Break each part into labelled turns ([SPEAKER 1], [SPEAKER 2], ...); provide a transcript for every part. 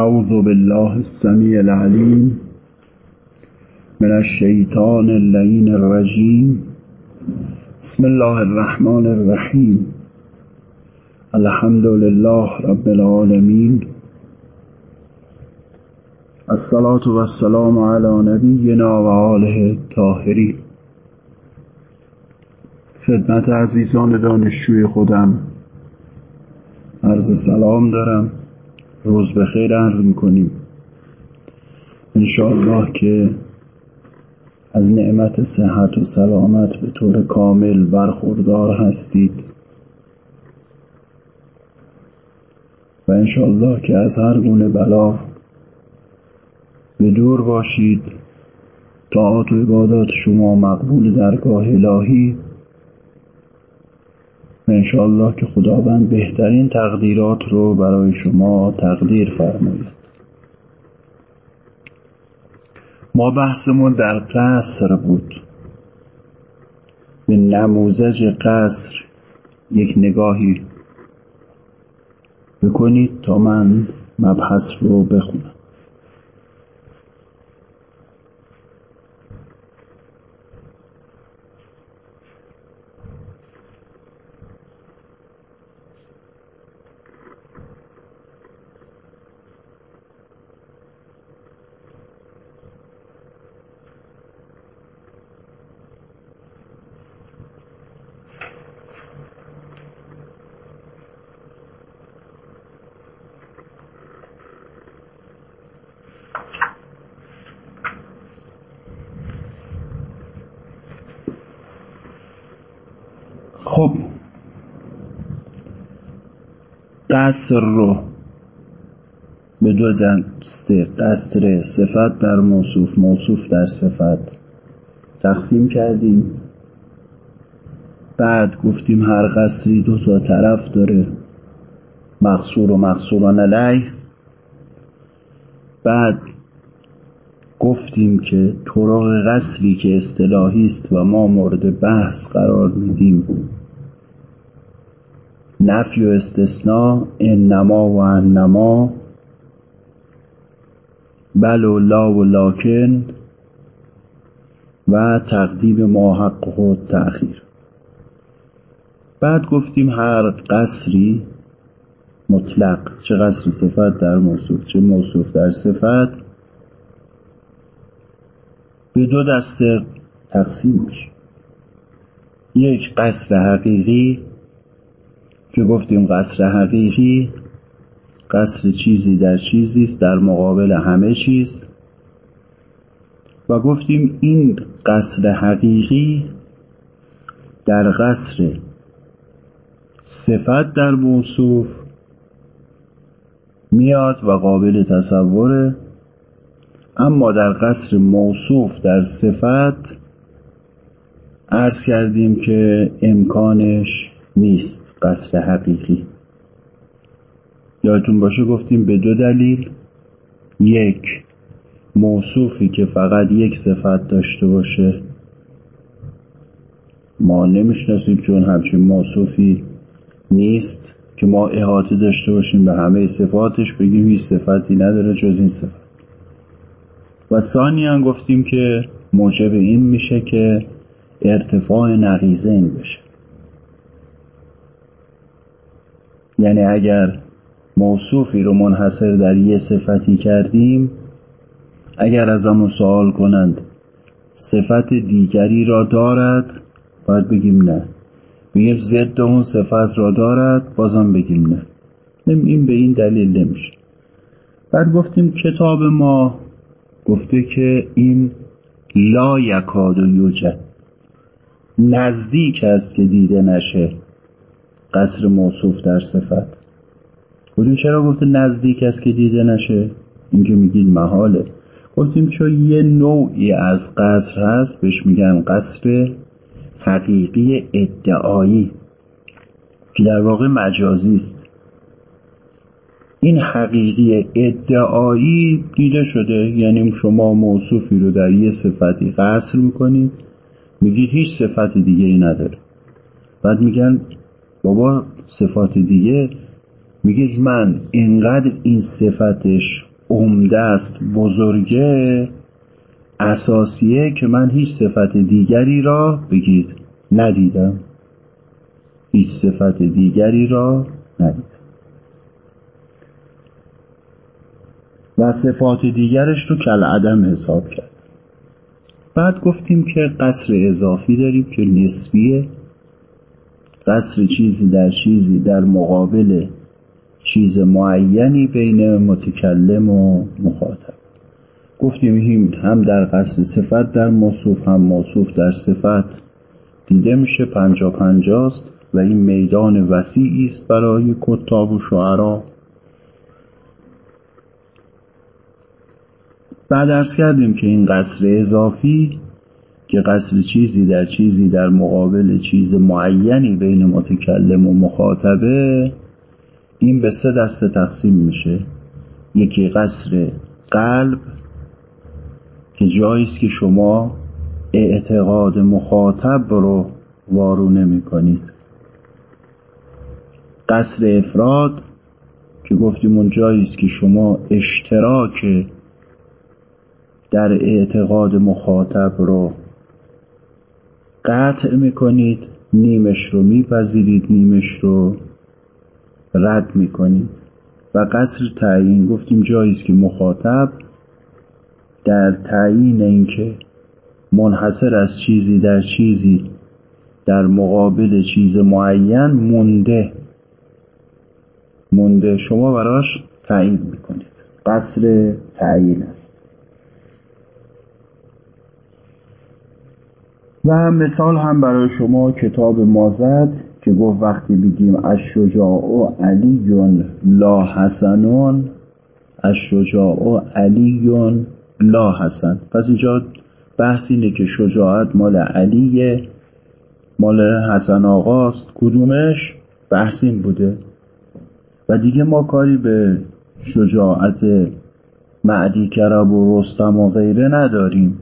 [SPEAKER 1] أعوذ بالله السميع العليم من الشيطان اللعين الرجيم. بسم الله الرحمن الرحيم. الحمد لله رب العالمين. الصلاة والسلام على نبينا وآله الطاهرين خدمت عزیزان دانشجوی خودم. عرض سلام دارم. روز به خیر عرض می‌کنیم. انشاءالله که از نعمت صحت و سلامت به طور کامل برخوردار هستید. و انشاءالله که از هر گونه بلا به دور باشید طاعات و عبادات شما مقبول درگاه الهی انشاءالله که خداوند بهترین تقدیرات رو برای شما تقدیر فرماید. ما بحثمون در قصر بود. به نموزج قصر یک نگاهی بکنید تا من مبحث رو بخونم خب قصر رو به دو دسته قصر صفت در موصوف موصوف در صفت تقسیم کردیم. بعد گفتیم هر قصری دو تا طرف داره مقصور و مقصوران علیه. بعد گفتیم که طرق قصری که اصطلاحی است و ما مورد بحث قرار میدیم. نفی و استثناء انما و انما بل و لا و لاکن و تقدیم ما حق و تأخیر. بعد گفتیم هر قصری مطلق چه قصر صفت در موصوف چه موصوف در صفت به دو دسته تقسیم میشه. یک قصر حقیقی که گفتیم قصر حقیقی قصر چیزی در چیزی است در مقابل همه چیز. و گفتیم این قصر حقیقی در قصر صفت در موصوف میاد و قابل تصوره اما در قصر موصوف در صفت عرض کردیم که امکانش نیست. قصر حقیقی. یادتون باشه گفتیم به دو دلیل. یک موصوفی که فقط یک صفت داشته باشه. ما نمی‌شناسیم چون همچین موصوفی نیست که ما احاطه داشته باشیم به همه صفاتش بگیم هیچ صفتی نداره جز این صفت. و ثانیا گفتیم که موجب این میشه که ارتفاع نقیزه این بشه. یعنی اگر موصوفی رو منحصر در یه صفتی کردیم اگر از همون سوال کنند صفت دیگری را دارد باید بگیم نه. بگیم ضد اون صفت را دارد بازم بگیم نه. این به این دلیل نمیشه. بعد گفتیم کتاب ما گفته که این لا یکاد و یوجد. نزدیک است که دیده نشه. قصر موصوف در صفت. گفتیم چرا گفته نزدیک است که دیده نشه؟ اینکه میگید محاله. گفتیم چون یه نوعی از قصر هست بهش میگن قصر حقیقی ادعایی که در واقع مجازی است. این حقیقی ادعایی دیده شده یعنی شما موصوفی رو در یه صفتی قصر می‌کنید میگید هیچ صفت دیگه ای نداره. بعد میگن بابا صفات دیگه میگه من اینقدر این صفتش عمده است بزرگه اساسیه که من هیچ صفت دیگری را بگید ندیدم. هیچ صفت دیگری را ندیدم. و صفات دیگرش رو کل عدم حساب کرد. بعد گفتیم که قصر اضافی داریم که نسبیه. قصر چیزی در چیزی در مقابل چیز معینی بین متکلم و مخاطب. گفتیم هم در قصد صفت در موصوف هم موصوف در صفت. دیده میشه پنجا پنجاست و این میدان وسیعی است برای کتاب و شعرا. بعد ارز کردیم که این قصر اضافی که قصر چیزی در چیزی در مقابل چیز معینی بین متکلم و مخاطبه این به سه دسته تقسیم میشه. یکی قصر قلب که جایی است که شما اعتقاد مخاطب رو وارو نمی کنید قصر افراد که گفتیم اون جایی است که شما اشتراک در اعتقاد مخاطب رو قطع می‌کنید نیمش رو میپذیرید نیمش رو رد می‌کنید. و قصر تعیین گفتیم جایی است که مخاطب در تعیین اینکه منحصر از چیزی در چیزی در مقابل چیز معین مونده. مونده. شما براش تعیین می‌کنید. قصر تعیین است. و مثال هم برای شما کتاب مازد که گفت وقتی بگیم از شجاع علیون لا حسنون از شجاع علیون لا حسن پس اینجا بحث اینه که شجاعت مال علیه مال حسن آقاست کدومش؟ بحث این بوده. و دیگه ما کاری به شجاعت معدی کرب و رستم و غیره نداریم.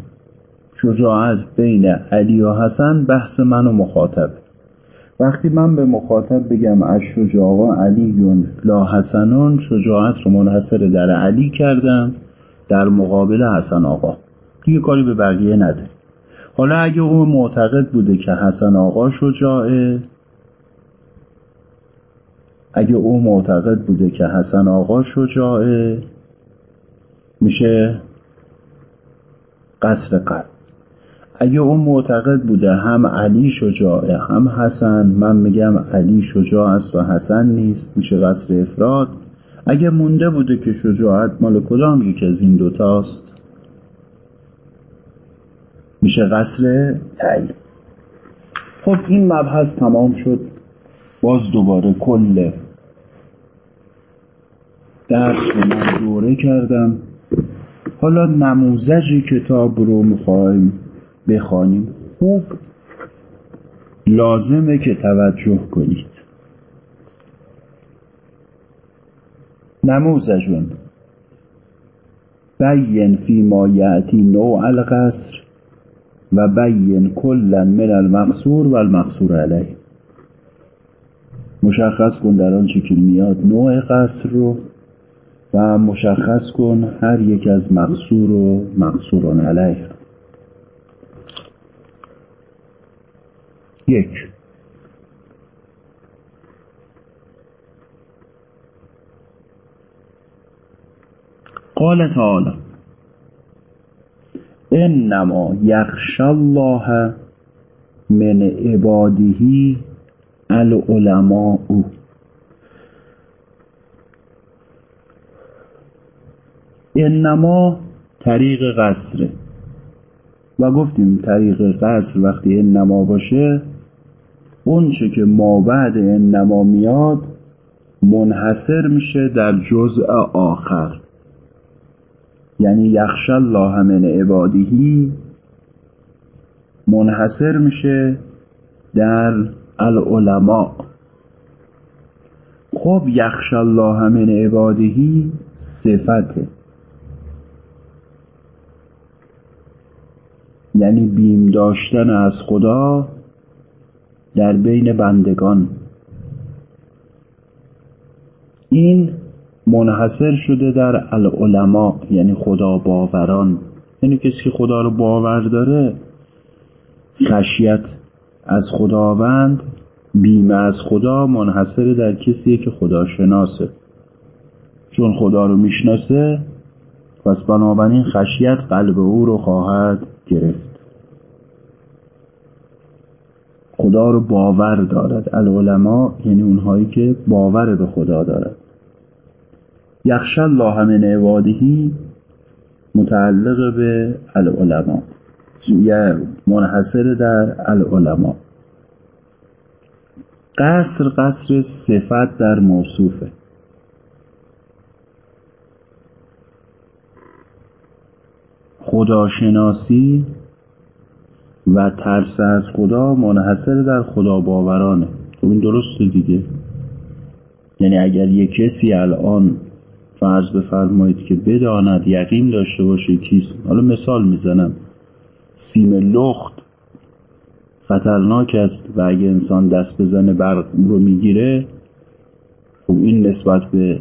[SPEAKER 1] شجاعت بین علی و حسن بحث من و مخاطب. وقتی من به مخاطب بگم از شجاع علی لا حسنون شجاعت رو منحصر در علی کردم در مقابل حسن آقا. دیگه کاری به بقیه نده. حالا اگه او معتقد بوده که حسن آقا شجاعه اگه او معتقد بوده که حسن آقا شجاعه میشه قصر قلب. اگه اون معتقد بوده هم علی شجاعه هم حسن من میگم علی شجاع است و حسن نیست میشه قصر افراد. اگه مونده بوده که شجاعت مال کدام یکی از این دوتاست؟ میشه قصر تعیین خب این مبحث تمام شد. باز دوباره کل درس رو من دوره کردم. حالا نموزج کتاب رو می‌خوایم بخوانیم. خوب لازمه که توجه کنید. نموزجون بین فی ما یعتی نوع القصر و بین کلا من المقصور و المقصور علیه. مشخص کن در آنچه که میاد نوع قصر رو و مشخص کن هر یک از مقصور و مقصوران علیه. یک. قال تعالی انما یخشى الله من عباده العلماء. انما طریق قصره و گفتیم طریق قصر وقتی انما باشه اون چه که ما بعد انما میاد منحصر میشه در جزء آخر. یعنی یخش الله من عبادهی منحصر میشه در العلماء. خب یخش الله من عبادهی صفته. یعنی بیم داشتن از خدا در بین بندگان. این منحصر شده در العلماء یعنی خدا باوران. یعنی کسی که خدا رو باور داره خشیت از خداوند بیمه از خدا منحصر در کسیه که خدا شناسه. چون خدا رو می‌شناسه پس بنابراین خشیت قلب او رو خواهد گرفت. خدا رو باور دارد. العلماء یعنی اونهایی که باور به خدا دارد. یخش الله من عبادهی متعلق به العلماء. یا منحصر در العلماء. قصر قصر صفت در موصوفه. خداشناسی و ترس از خدا منحصر در خدا باورانه خب این درسته دیگه. یعنی اگر یه کسی الان فرض بفرمایید که بداند یقین داشته باشه کیست حالا مثال می‌زنم. سیم لخت خطرناک است و اگه انسان دست بزنه برق رو می‌گیره خب این نسبت به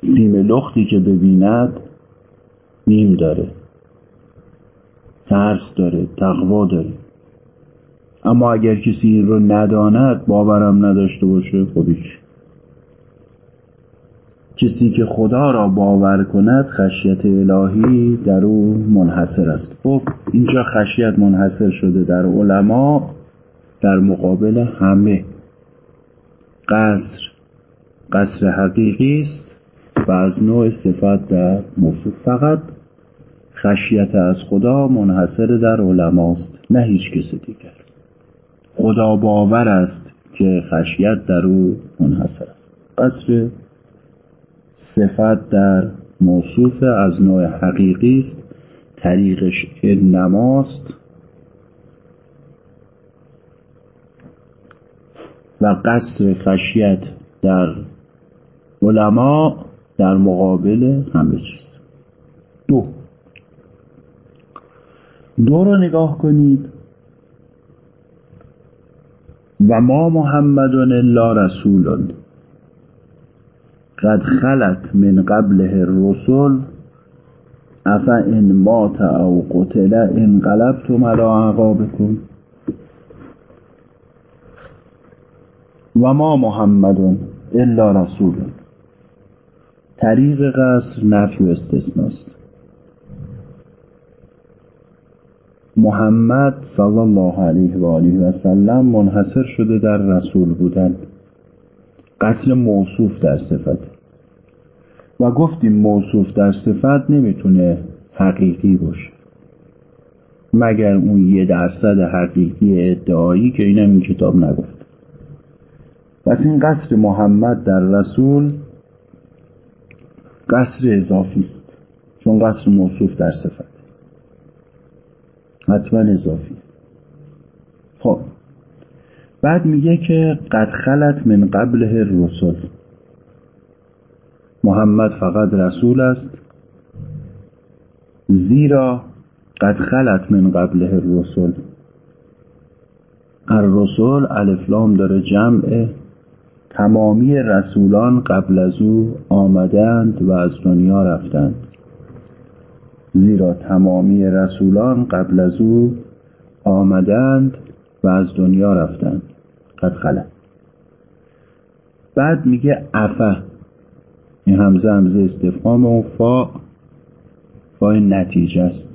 [SPEAKER 1] سیم لختی که ببیند نیم داره. ترس داره تقوا داره. اما اگر کسی این رو نداند باورم نداشته باشه خودش کسی که خدا را باور کند خشیت الهی در او منحصر است. خب اینجا خشیت منحصر شده در علما در مقابل همه. قصر قصر حقیقی است و از نوع صفت در موصوف. فقط خشیت از خدا منحصر در علماست نه هیچ کس دیگر. خدا باور است که خشیت در او منحصر است. قصر صفت در موصوف از نوع حقیقی است. طریقش نماست و قصر خشیت در علما در مقابل همه چیز. دو. دو رو نگاه کنید. و ما محمد الا رسول قد خلت من قبله الرسل. افا ان مات او قتل انقلبتم على اعقابكم و ما محمد الا رسول طریق قصر نفی و استثناست. محمد صلی الله علیه و آله و سلم منحصر شده در رسول بودن. قصر موصوف در صفت. و گفتیم موصوف در صفت نمی‌تونه حقیقی باشه. مگر اون یه درصد حقیقی ادعایی که اینم این کتاب نگفت. پس این قصر محمد در رسول قصر اضافی است. چون قصر موصوف در صفت. حتما اضافی. خب. بعد میگه که قد خلت من قبله الرسل. محمد فقط رسول است. زیرا قد خلت من قبله الرسل. الرسول الفلام داره جمع. تمامی رسولان قبل از او آمدند و از دنیا رفتند. زیرا تمامی رسولان قبل از او آمدند و از دنیا رفتند. قد خلت. بعد میگه افه این همزه همزه استفهام و فا فای نتیجه است.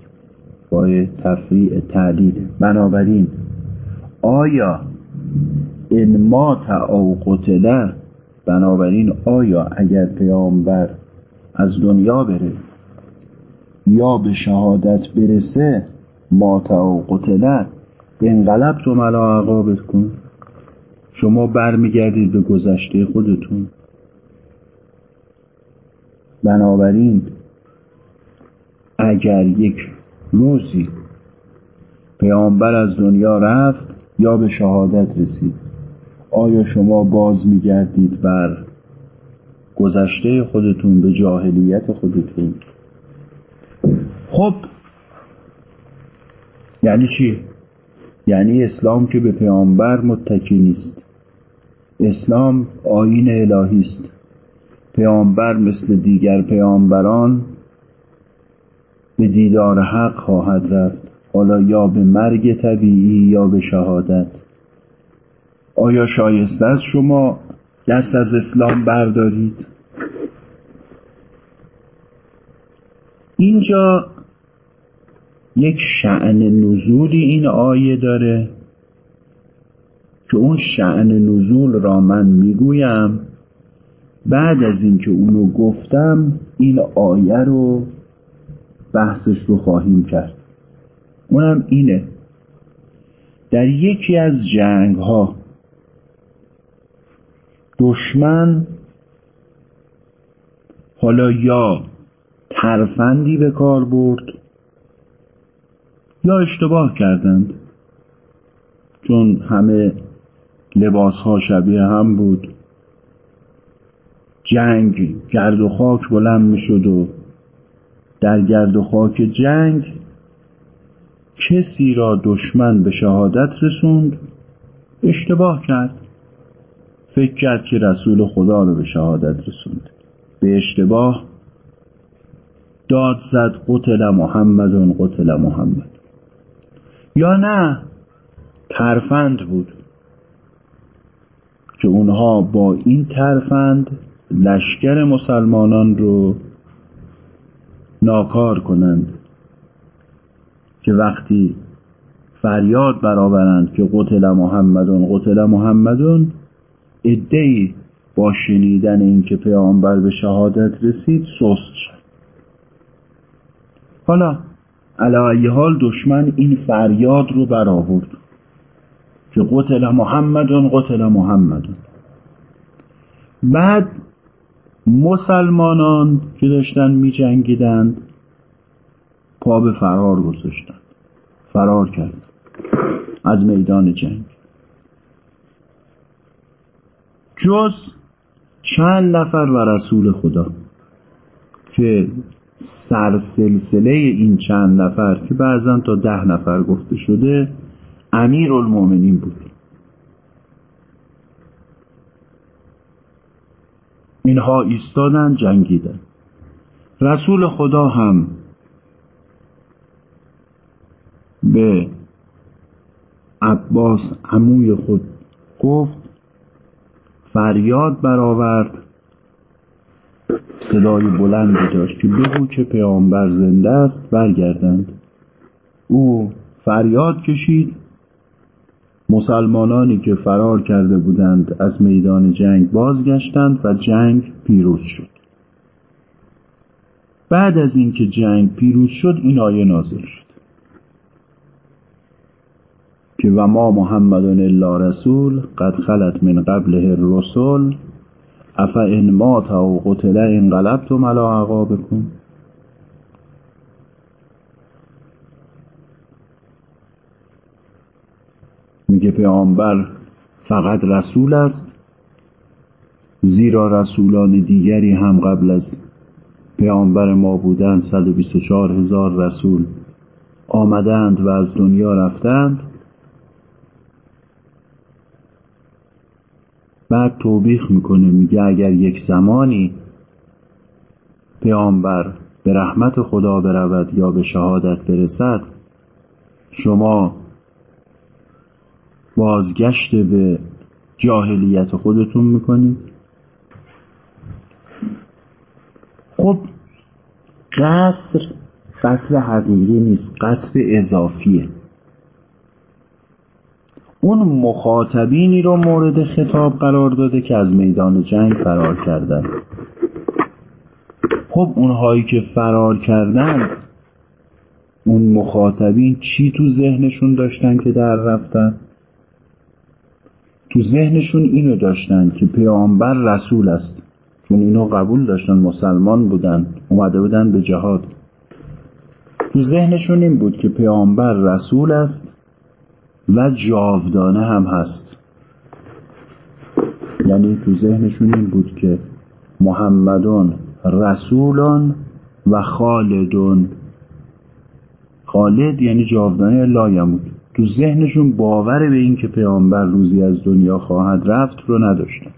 [SPEAKER 1] فای تفریع تعدید بنابراین آیا ان مات او قتله؟ بنابراین آیا اگر پیامبر از دنیا بره؟ یا به شهادت برسه مات او قتله انقلبتم علی عقابتکم شما برمیگردید به گذشته خودتون. بنابراین اگر یک روزی پیامبر از دنیا رفت یا به شهادت رسید آیا شما باز میگردید بر گذشته خودتون به جاهلیت خودتون؟ خب یعنی چی؟ یعنی اسلام که به پیامبر متکی نیست. اسلام آین الهی است. پیامبر مثل دیگر پیامبران به دیدار حق خواهد رفت. حالا یا به مرگ طبیعی یا به شهادت. آیا شایسته است شما دست از اسلام بردارید؟ اینجا یک شعن نزولی این آیه داره که اون شعن نزول را من می‌گویم. بعد از اینکه اونو گفتم این آیه رو بحثش رو خواهیم کرد. اونم اینه. در یکی از جنگ ها دشمن حالا یا ترفندی به کار برد یا اشتباه کردند؟ چون همه لباس ها شبیه هم بود. جنگ گرد و خاک بلند می شد و در گرد و خاک جنگ کسی را دشمن به شهادت رسوند اشتباه کرد. فکر کرد که رسول خدا رو به شهادت رسوند. به اشتباه داد زد قتل محمد قتل محمد. یا نه؟ ترفند بود. که اونها با این ترفند لشکر مسلمانان رو ناکار کنند. که وقتی فریاد برآورند که قتل محمدون قتل محمدون ادهی با شنیدن اینکه پیامبر به شهادت رسید سست شد. حالا علی حال دشمن این فریاد رو برآورد که قتل محمدون قتل محمدون بعد مسلمانان که داشتن می جنگیدند پا به فرار گذاشتن فرار کرد از میدان جنگ. جز چند نفر و رسول خدا که سرسلسله این چند نفر که بعضا تا ده نفر گفته شده امیر المومنین بود. اینها ایستادن جنگیدن. رسول خدا هم به عباس عموی خود گفت فریاد برآورد. صدای بلندی داشت که بگو که پیامبر زنده است برگردند. او فریاد کشید. مسلمانانی که فرار کرده بودند از میدان جنگ بازگشتند و جنگ پیروز شد. بعد از اینکه جنگ پیروز شد این آیه نازل شد. که و ما محمد الا رسول قد خلت من قبله الرسل اف ان مات او قتل انقلبتم علی عقابکم میگه پیامبر فقط رسول است زیرا رسولان دیگری هم قبل از پیامبر ما بودند 124 هزار رسول آمدند و از دنیا رفتند. بعد توبیخ می‌کنه میگه اگر یک زمانی پیامبر به رحمت خدا برود یا به شهادت برسد شما بازگشت به جاهلیت خودتون می‌کنید. خب قصر قصر حقیقی نیست قصر اضافیه. اون مخاطبینی رو مورد خطاب قرار داده که از میدان جنگ فرار کردن. خب اونهایی که فرار کردن اون مخاطبین چی تو ذهنشون داشتن که در رفتن؟ تو ذهنشون اینو داشتن که پیامبر رسول است. چون اینو قبول داشتن مسلمان بودن اومده بودن به جهاد. تو ذهنشون این بود که پیامبر رسول است. و جاودانه هم هست. یعنی تو ذهنشون این بود که محمدون رسولان و خالدون. خالد یعنی جاودانه لا یمود تو ذهنشون باور به این که پیامبر روزی از دنیا خواهد رفت رو نداشتن.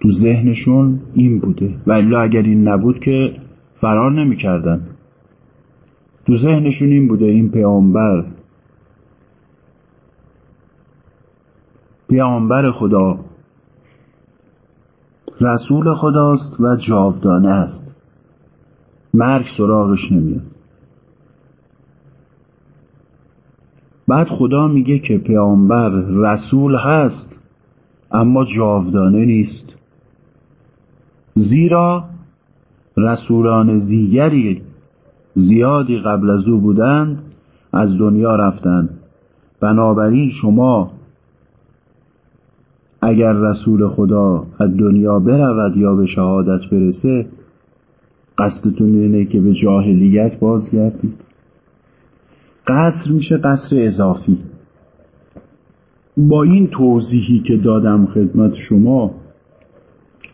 [SPEAKER 1] تو ذهنشون این بوده. و اگر این نبود که فرار نمی‌کردن. تو ذهنشون این بوده این پیامبر پیامبر خدا. رسول خداست و جاودانه است. مرگ سراغش نمیاد. بعد خدا میگه که پیامبر رسول هست اما جاودانه نیست. زیرا رسولان دیگری زیادی قبل از او بودند از دنیا رفتند. بنابراین شما اگر رسول خدا از دنیا برود یا به شهادت برسه قصدتون اینه که به جاهلیت بازگردید. قصر میشه قصر اضافی. با این توضیحی که دادم خدمت شما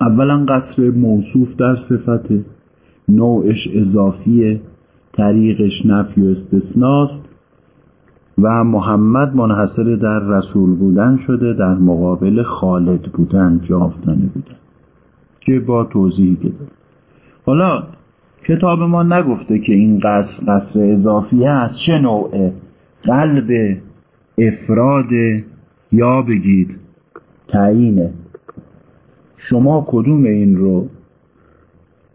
[SPEAKER 1] اولا قصر موصوف در صفته نوعش اضافیه طریقش نفی و استثناست. و محمد منحصر در رسول بودن شده در مقابل خالد بودن جاودانه بودن که با توضیحی که حالا کتاب ما نگفته که این قصر قصر اضافی است چه نوعه؟ قلب افراد یا بگید تعیینه شما کدوم این رو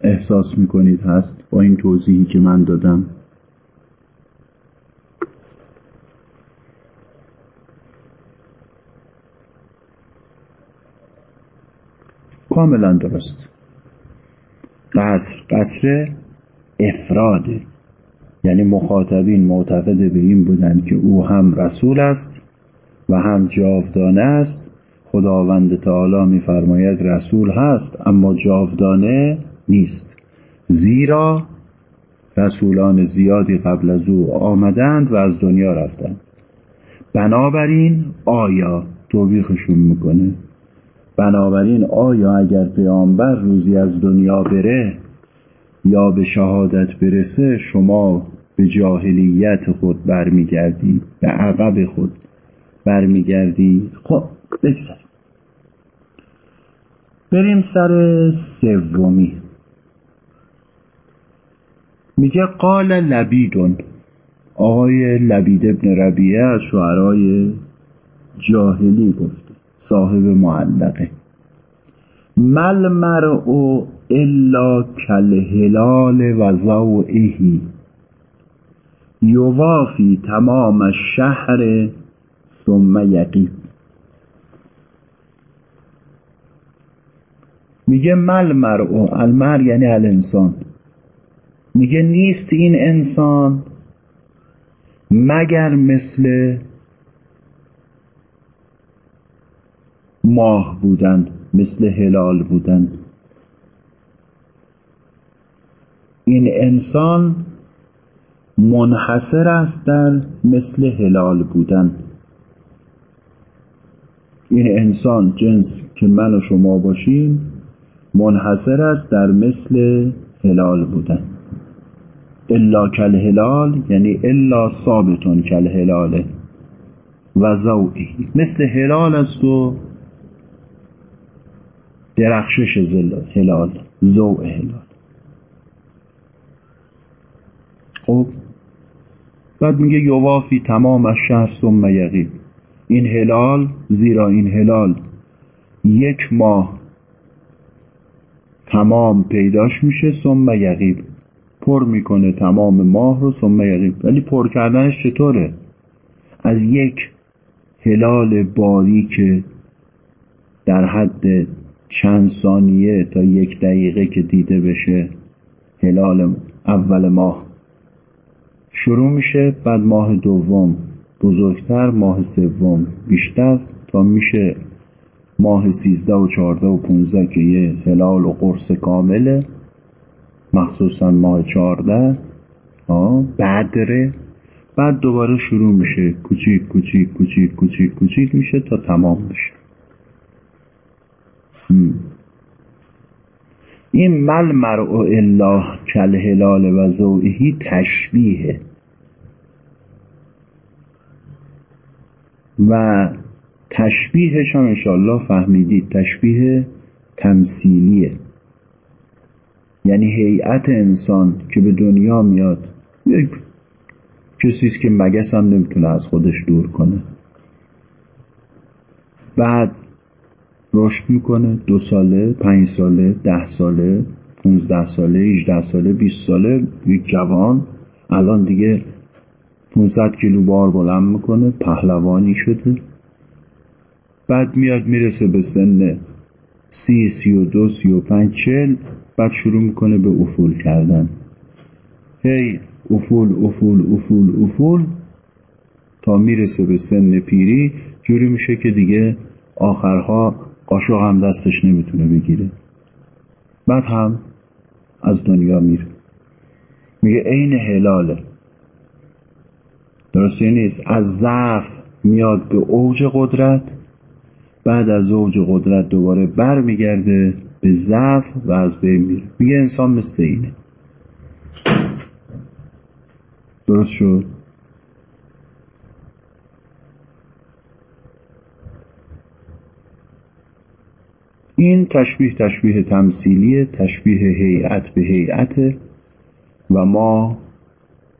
[SPEAKER 1] احساس می‌کنید هست با این توضیحی که من دادم؟ کاملا درست. قصر قصر افراده یعنی مخاطبین معتقد به این بودن که او هم رسول است و هم جاودانه است. خداوند تعالی میفرماید رسول هست اما جاودانه نیست. زیرا رسولان زیادی قبل از او آمدند و از دنیا رفتند. بنابراین آیا توبیخشون می‌کنه؟ بنابراین آیا اگر پیامبر روزی از دنیا بره یا به شهادت برسه شما به جاهلیت خود برمیگردی به عقب خود برمیگردی؟ خب بگذاریم بریم سر سومی. میگه قال لبیدون. آقای لبید ابن ربیعه از شعرهای جاهلی گفته صاحب معلقه. مل مرء الا کالهلال و زوئهی یوافی تمام الشهر ثم یقیب میگه مل مرء المر یعنی الانسان. میگه نیست این انسان مگر مثل ماه بودن مثل هلال بودن این انسان منحصر است در مثل هلال بودن این انسان جنس که من و شما باشیم منحصر است در مثل هلال بودن الا کل هلال یعنی الا ثابتون کل هلاله و زوئی مثل هلال است و درخشش هلال زوع هلال. خب بعد میگه یوافی تمام از شهر ثم یقیب این هلال زیرا این هلال یک ماه تمام پیداش میشه ثم یقیب پر می‌کنه تمام ماه رو ثم یقیب ولی پر کردنش چطوره؟ از یک هلال باری که در حد چند ثانیه تا یک دقیقه که دیده بشه هلال اول ماه. شروع میشه بعد ماه دوم بزرگتر ماه سوم. بیشتر تا میشه ماه سیزده و چارده و پونزده که یه هلال و قرص کامله. مخصوصا ماه چارده بدره. بعد دوباره شروع میشه کوچیک کوچیک کوچیک کوچیک کوچیک میشه تا تمام میشه این مل مرء الا کل هلال و زوئهی تشبیه و تشبیهش هم انشاءالله فهمیدید تشبیه تمثیلیه. یعنی هیئت انسان که به دنیا میاد یک کسی که مگس هم نمی‌تونه از خودش دور کنه. بعد رشد می‌کنه. دو ساله پنج ساله ده ساله پونزده ساله هیچده ساله بیست ساله یک جوان. الان دیگه 500 کیلو بار بلند می‌کنه پهلوانی شده. بعد میاد می‌رسه به سن سی سی و دو سی و پنج چل بعد شروع می‌کنه به افول کردن. هی افول افول افول افول. تا می‌رسه به سن پیری جوری میشه که دیگه آخرها قاشق هم دستش نمی‌تونه بگیره. بعد هم از دنیا میره. میگه عین هلاله. درسته نیست. از ضعف میاد به اوج قدرت بعد از اوج قدرت دوباره بر میگرده به ضعف و از بین میره. میگه انسان مثل اینه. درست شد؟ این تشبیه تشبیه تمثیلی تشبیه هیئت به هیئت و ما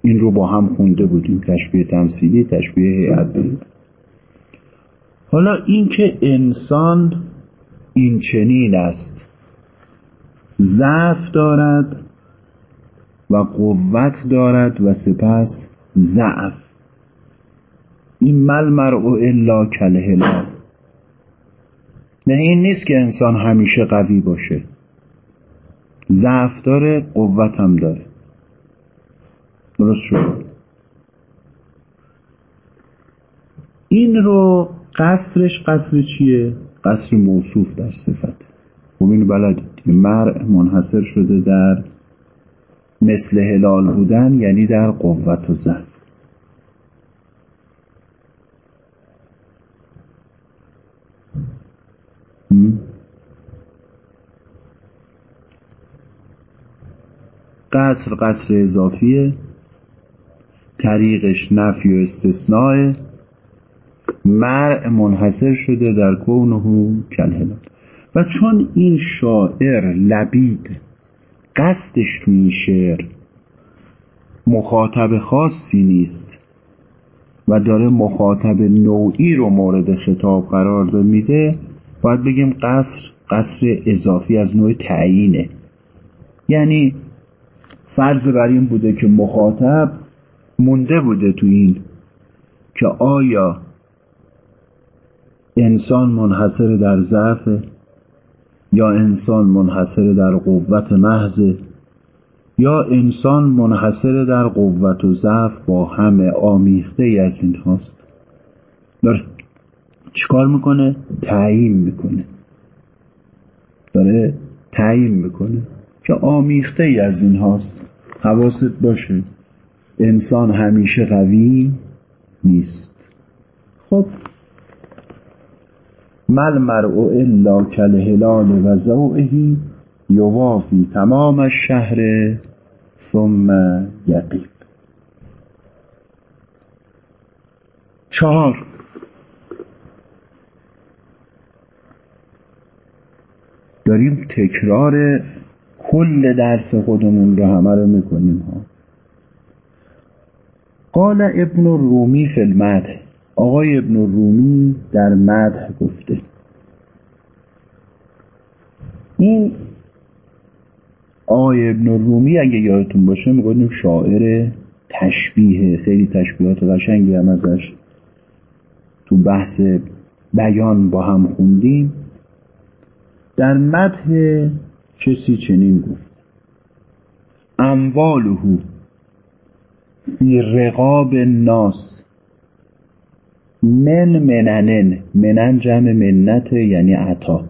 [SPEAKER 1] این رو با هم خونده بودیم تشبیه تمثیلی تشبیه هیئت به حالا اینکه انسان این چنین است ضعف دارد و قوت دارد و سپس ضعف. این مل مرء الا کلهلال نه این نیست که انسان همیشه قوی باشه. ضعف داره قوت هم داره. درست شد. این رو قصرش قصر چیه؟ قصر موصوف در صفت. خب این بلدید مرء منحصر شده در مثل هلال بودن یعنی در قوت و ضعف. قصر قصر اضافیه. طریقش نفی و استثناء. مرع منحصر شده در کونه کلهلال. و چون این شاعر لبید قصدش تو این شعر مخاطب خاصی نیست و داره مخاطب نوعی رو مورد خطاب قرار میده باید بگیم قصر قصر اضافی از نوع تعیینه. یعنی فرض بر این بوده که مخاطب مونده بوده تو این که آیا انسان منحصر در ضعف یا انسان منحصر در قوت محض یا انسان منحصر در قوت و ضعف با همه آمیخته ای از این هاست چیکار می‌کنه؟ تعیین می‌کنه. داره تعیین می‌کنه که آمیخته ای از این هاست. حواست باشه. انسان همیشه قوی نیست. خب مل مرء الا کالهلال و زوعه یوافی تمام الشهر ثم یقیب چهار داریم تکرار کل درس خودمون رو همه رو می‌کنیم ها. قال ابن رومی فی المدح. آقای ابن رومی در مدح گفته. این آقای ابن رومی اگه یادتون باشه می‌گفتیم شاعر تشبیه خیلی تشبیهات قشنگی هم ازش تو بحث بیان با هم خوندیم. در مدح کسی چنین گفت. اموالهو فی رقاب الناس. من مننن. منن جمع منت یعنی عطا.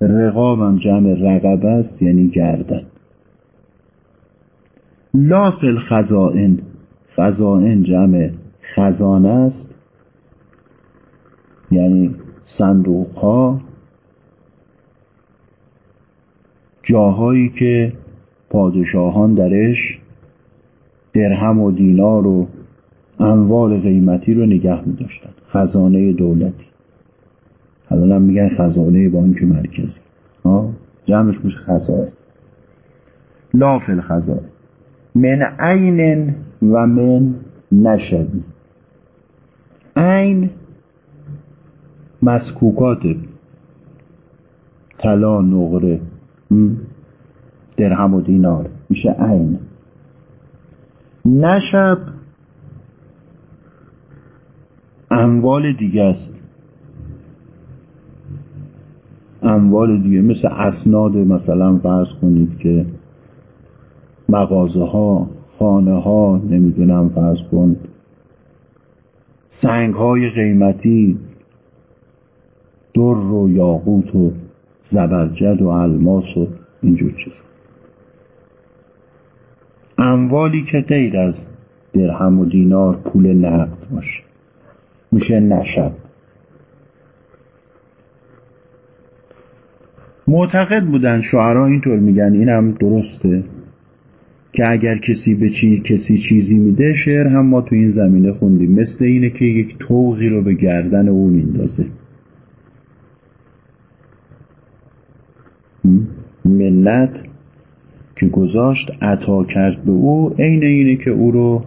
[SPEAKER 1] رقاب هم جمع رقبه است یعنی گردن. لا فی الخزائن. خزائن جمع خزانه است یعنی صندوق ها جاهایی که پادشاهان درش درهم و دینار و اموال قیمتی رو نگه می داشتن خزانه دولتی. حالا میگن خزانه بانک مرکزی. ها؟ جمعش میشه خزانه. لافل خزانه. من عین و من نشبی. عین مسکوکات طلا نقره. درهم و دینار. میشه عین. نشب اموال دیگه است. اموال دیگه. مثل اسناد مثلا فرض کنید که مغازه ها خانه ها نمی‌دونم فرض کن سنگ های قیمتی در و یاقوت و زبرجد و الماس و اینجور چیز. اموالی که غیر از درهم و دینار پول نقد باشه. میشه نشب معتقد بودن شعرا اینطور میگن اینم درسته که اگر کسی به چی کسی چیزی میده شعر هم ما تو این زمینه خوندیم. مثل اینه که یک توغی رو به گردن او میندازه. منت که گذاشت عطا کرد به او عین اینه که او رو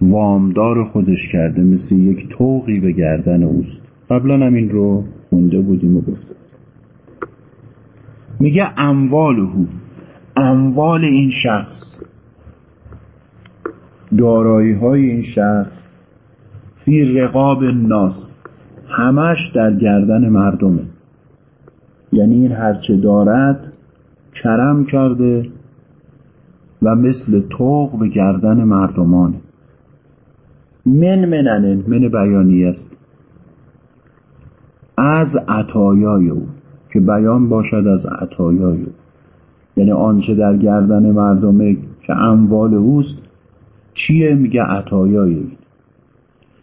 [SPEAKER 1] وامدار خودش کرده مثل یک توقی به گردن اوست. قبلا هم این رو خونده بودیم و گفته میگه اموالهو اموال این شخص. دارایی های این شخص فی رقاب ناس همش در گردن مردمه. یعنی این هرچه دارد کرم کرده و مثل توق به گردن مردمانه. من مننن من بیانی است. از عطایای او که بیان باشد از عطایای او. یعنی آنچه در گردن مردمه که اموال اوست چیه میگه عطایای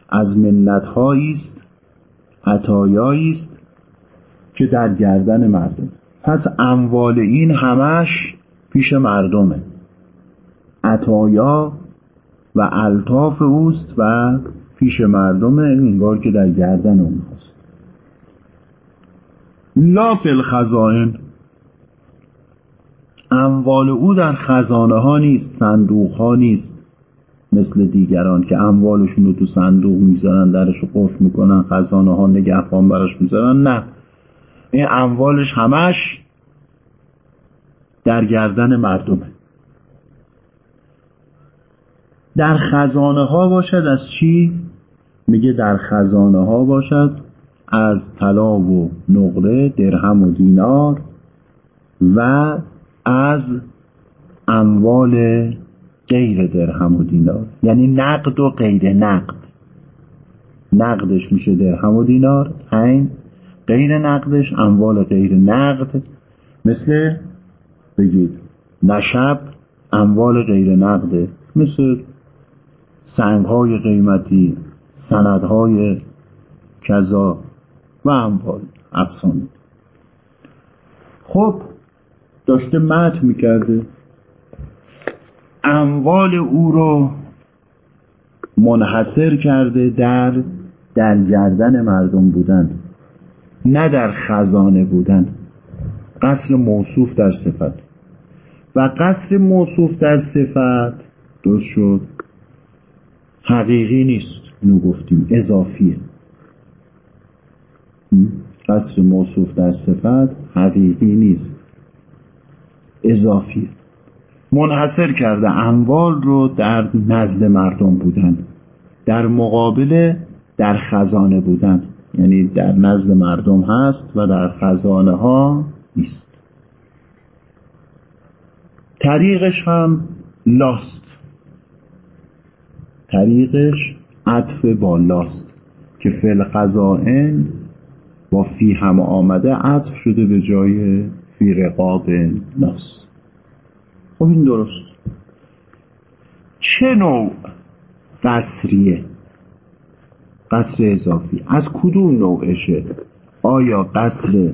[SPEAKER 1] از منت است عطایایی است که در گردن مردم. پس اموال این همش پیش مردمه. عطایا و الطاف اوست و پیش مردمه انگار که در گردن اون هست لا فی الخزائن. اموال او در خزانه ها نیست صندوق ها نیست. مثل دیگران که اموالشون رو تو صندوق می‌ذارن درش قفل می‌کنن خزانه ها نگهبان براش می‌ذارن نه. این اموالش همش در گردن مردمه. در خزانه ها باشد از چی؟ میگه در خزانه ها باشد از طلا و نقره درهم و دینار و از اموال غیر درهم و دینار. یعنی نقد و غیر نقد. نقدش میشه درهم و دینار. غیر نقدش اموال غیر نقد. مثل بگید نشب اموال غیر نقده مثل سنگهای قیمتی سندهای کذا و اموال افسانه. خب داشته مت می‌کرده اموال او رو منحصر کرده در در گردن مردم بودن. نه در خزانه بودن قصر موصوف در صفت. و قصر موصوف در صفت درست شد. حقیقی نیست اینو گفتیم اضافیه. قصر موصوف در صفت حقیقی نیست اضافیه. منحصر کرده اموال رو در نزد مردم بودن در مقابل در خزانه بودن. یعنی در نزد مردم هست و در خزانه ها نیست. طریقش هم لاست. طریقش عطف با لاست که فل خزائن با فی هم آمده عطف شده به جای فی رقاب ناس خب این درست. چه نوع قصریه؟ قصر اضافی. از کدوم نوعشه؟ آیا قصر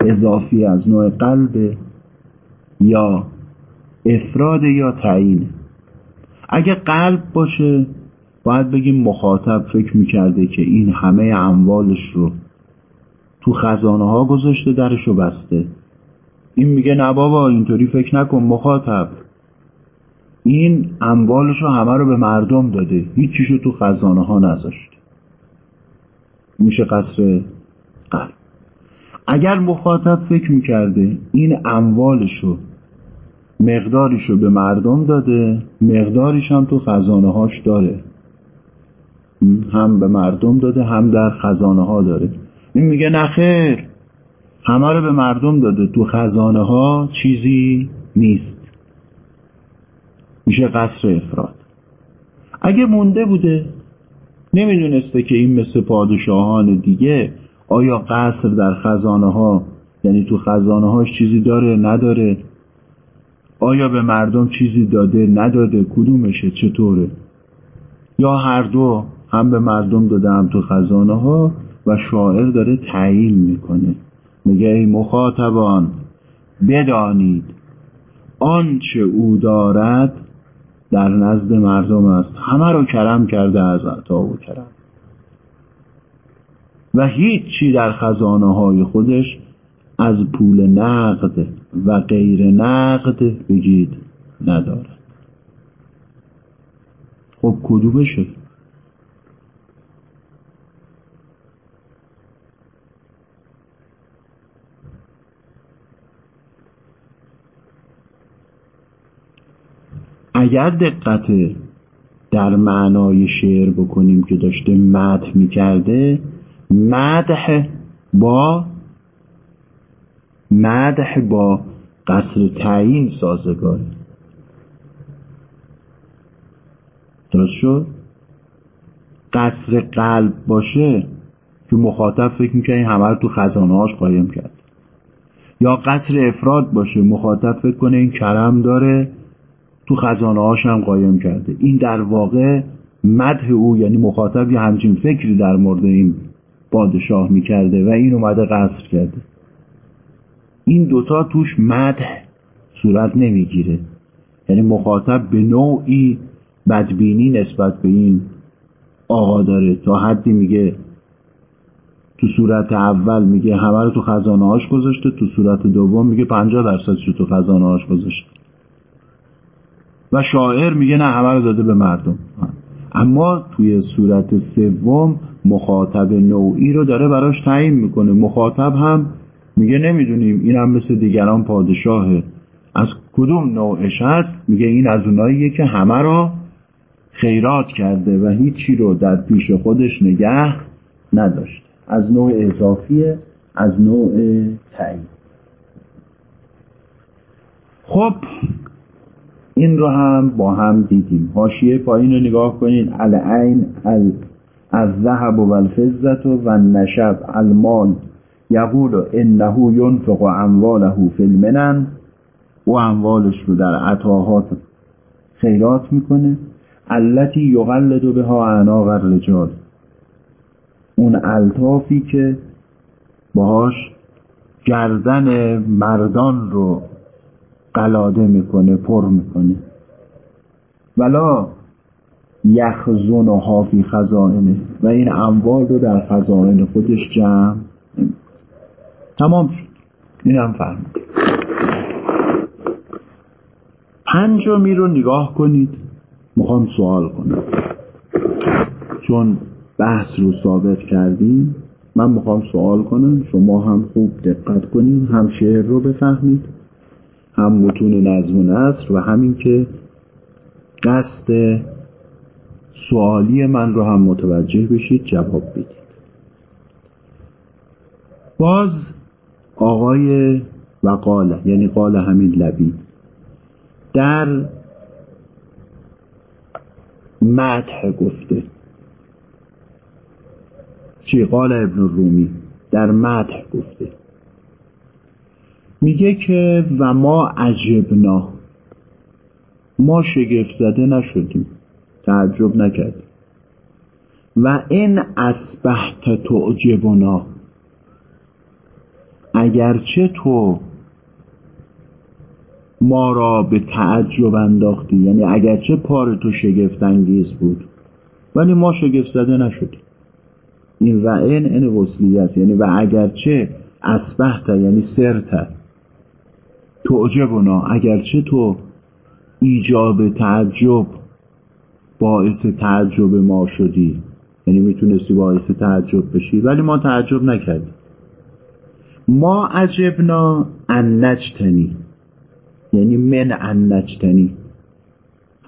[SPEAKER 1] اضافی از نوع قلب یا افراد یا تعیین؟ اگه قلب باشه باید بگیم مخاطب فکر می‌کرده که این همه اموالش رو تو خزانه ها گذاشته درش رو بسته. این میگه نه بابا اینطوری فکر نکن مخاطب. این اموالش رو همه رو به مردم داده. هیچیشو تو خزانه ها نذاشته میشه قصر قلب. اگر مخاطب فکر می‌کرده این اموالشو مقداریشو به مردم داده مقداریش هم تو خزانه هاش داره. هم به مردم داده هم در خزانه ها داره. این میگه نخیر همه رو به مردم داده. تو خزانه ها چیزی نیست. میشه قصر افراد. اگه مونده بوده نمی‌دونسته که این مثل پادشاهان دیگه آیا قصر در خزانه ها یعنی تو خزانه هاش چیزی داره نداره؟ آیا به مردم چیزی داده نداده؟ کدومشه؟ چطوره؟ یا هر دو هم به مردم داده هم تو خزانه ها و شاعر داره تعیین می‌کنه. میگه ای مخاطبان بدانید آنچه او دارد در نزد مردم است. همه رو کرم کرده از عطا و کرم. و هیچی در خزانه های خودش از پول نقد و غیر نقد بگید ندارد. خب کدو بشه اگر دقت در معنای شعر بکنیم که داشته مدح می‌کرده مدح با مدح با قصر تعیین سازگاره درست شد؟ قصر قلب باشه که مخاطب فکر می‌کنه این همه رو تو خزانه قایم کرد. یا قصر افراد باشه مخاطب فکر کنه این کرم داره تو خزانه هم قایم کرده. این در واقع مدح او یعنی مخاطب یه همچین فکری در مورد این پادشاه می‌کرده و این اومده قصر کرده. این دوتا توش مدح صورت نمی‌گیره. یعنی مخاطب به نوعی بدبینی نسبت به این آقا داره. تا حدی میگه تو صورت اول میگه همه رو تو خزانه هاش گذاشته تو صورت دوم میگه پنجاه درصدشو تو خزانه هاش گذاشته. و شاعر میگه نه همه رو داده به مردم. اما توی صورت سوم مخاطب نوعی رو داره براش تعیین می‌کنه. مخاطب هم میگه نمی‌دونیم این هم مثل دیگران پادشاهه. از کدوم نوعش هست؟ میگه این از اوناییه که همه را خیرات کرده و هیچی رو در پیش خودش نگه نداشت از نوع اضافیه از نوع تعیین. خب این رو هم با هم دیدیم. حاشیه پایین رو نگاه کنید العین الذهب و الفزت و نشب المال. یقول انه ینفق امواله فی المنن. و اموالش رو در عطاهات خیرات می‌کنه. التي یقلد بها اعناق الرجال. اون الطافی که باهاش گردن مردان رو قلاده می‌کنه پر می‌کنه. ولا یخزون و حافی خزائنه. و این اموال رو در خزائن خودش جمع تمام شد. این هم فهمید پنجمی رو نگاه کنید. می‌خوام سوال کنم. چون بحث رو ثابت کردیم من می‌خوام سوال کنم. شما هم خوب دقت کنید هم شعر رو بفهمید. هم متون نظم و نصر و همین که قصد سوالی من رو هم متوجه بشید جواب بدید. باز آقای وقاله یعنی قال همین لبی در مدح گفته. چی؟ قال ابن رومی در مدح گفته. میگه که و ما عجبنا. ما شگفت زده نشدیم. تعجب نکردیم. و این اسبحت تعجبنا. اگرچه تو ما را به تعجب انداختی یعنی اگرچه کار تو شگفت انگیز بود ولی ما شگفت زده نشدیم. این و این این وصلیه است. یعنی و اگرچه اسبحت یعنی سرت تعجبنا اگرچه تو ایجاب تعجب باعث تعجب ما شدی. یعنی می‌تونستی باعث تعجب بشی ولی ما تعجب نکردیم. ما عجبنا ان نجتنی. یعنی من ان نجتنی.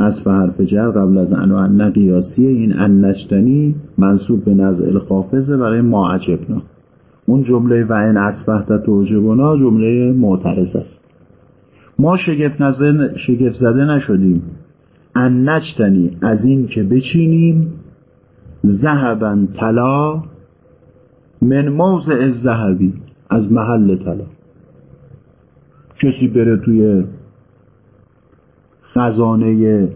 [SPEAKER 1] حذف حرف جر قبل از ان و ان قیاسیه این ان نجتنی منصوب به نزع الخافظه برای ما عجبنا. اون جمله و این اسبحت توجبنا جمله معترض است. ما شگفت, شگفت زده نشدیم. ان نجتنی از این که بچینیم ذهبا طلا من موضع الذهبی از محل طلا. کسی بره توی خزانه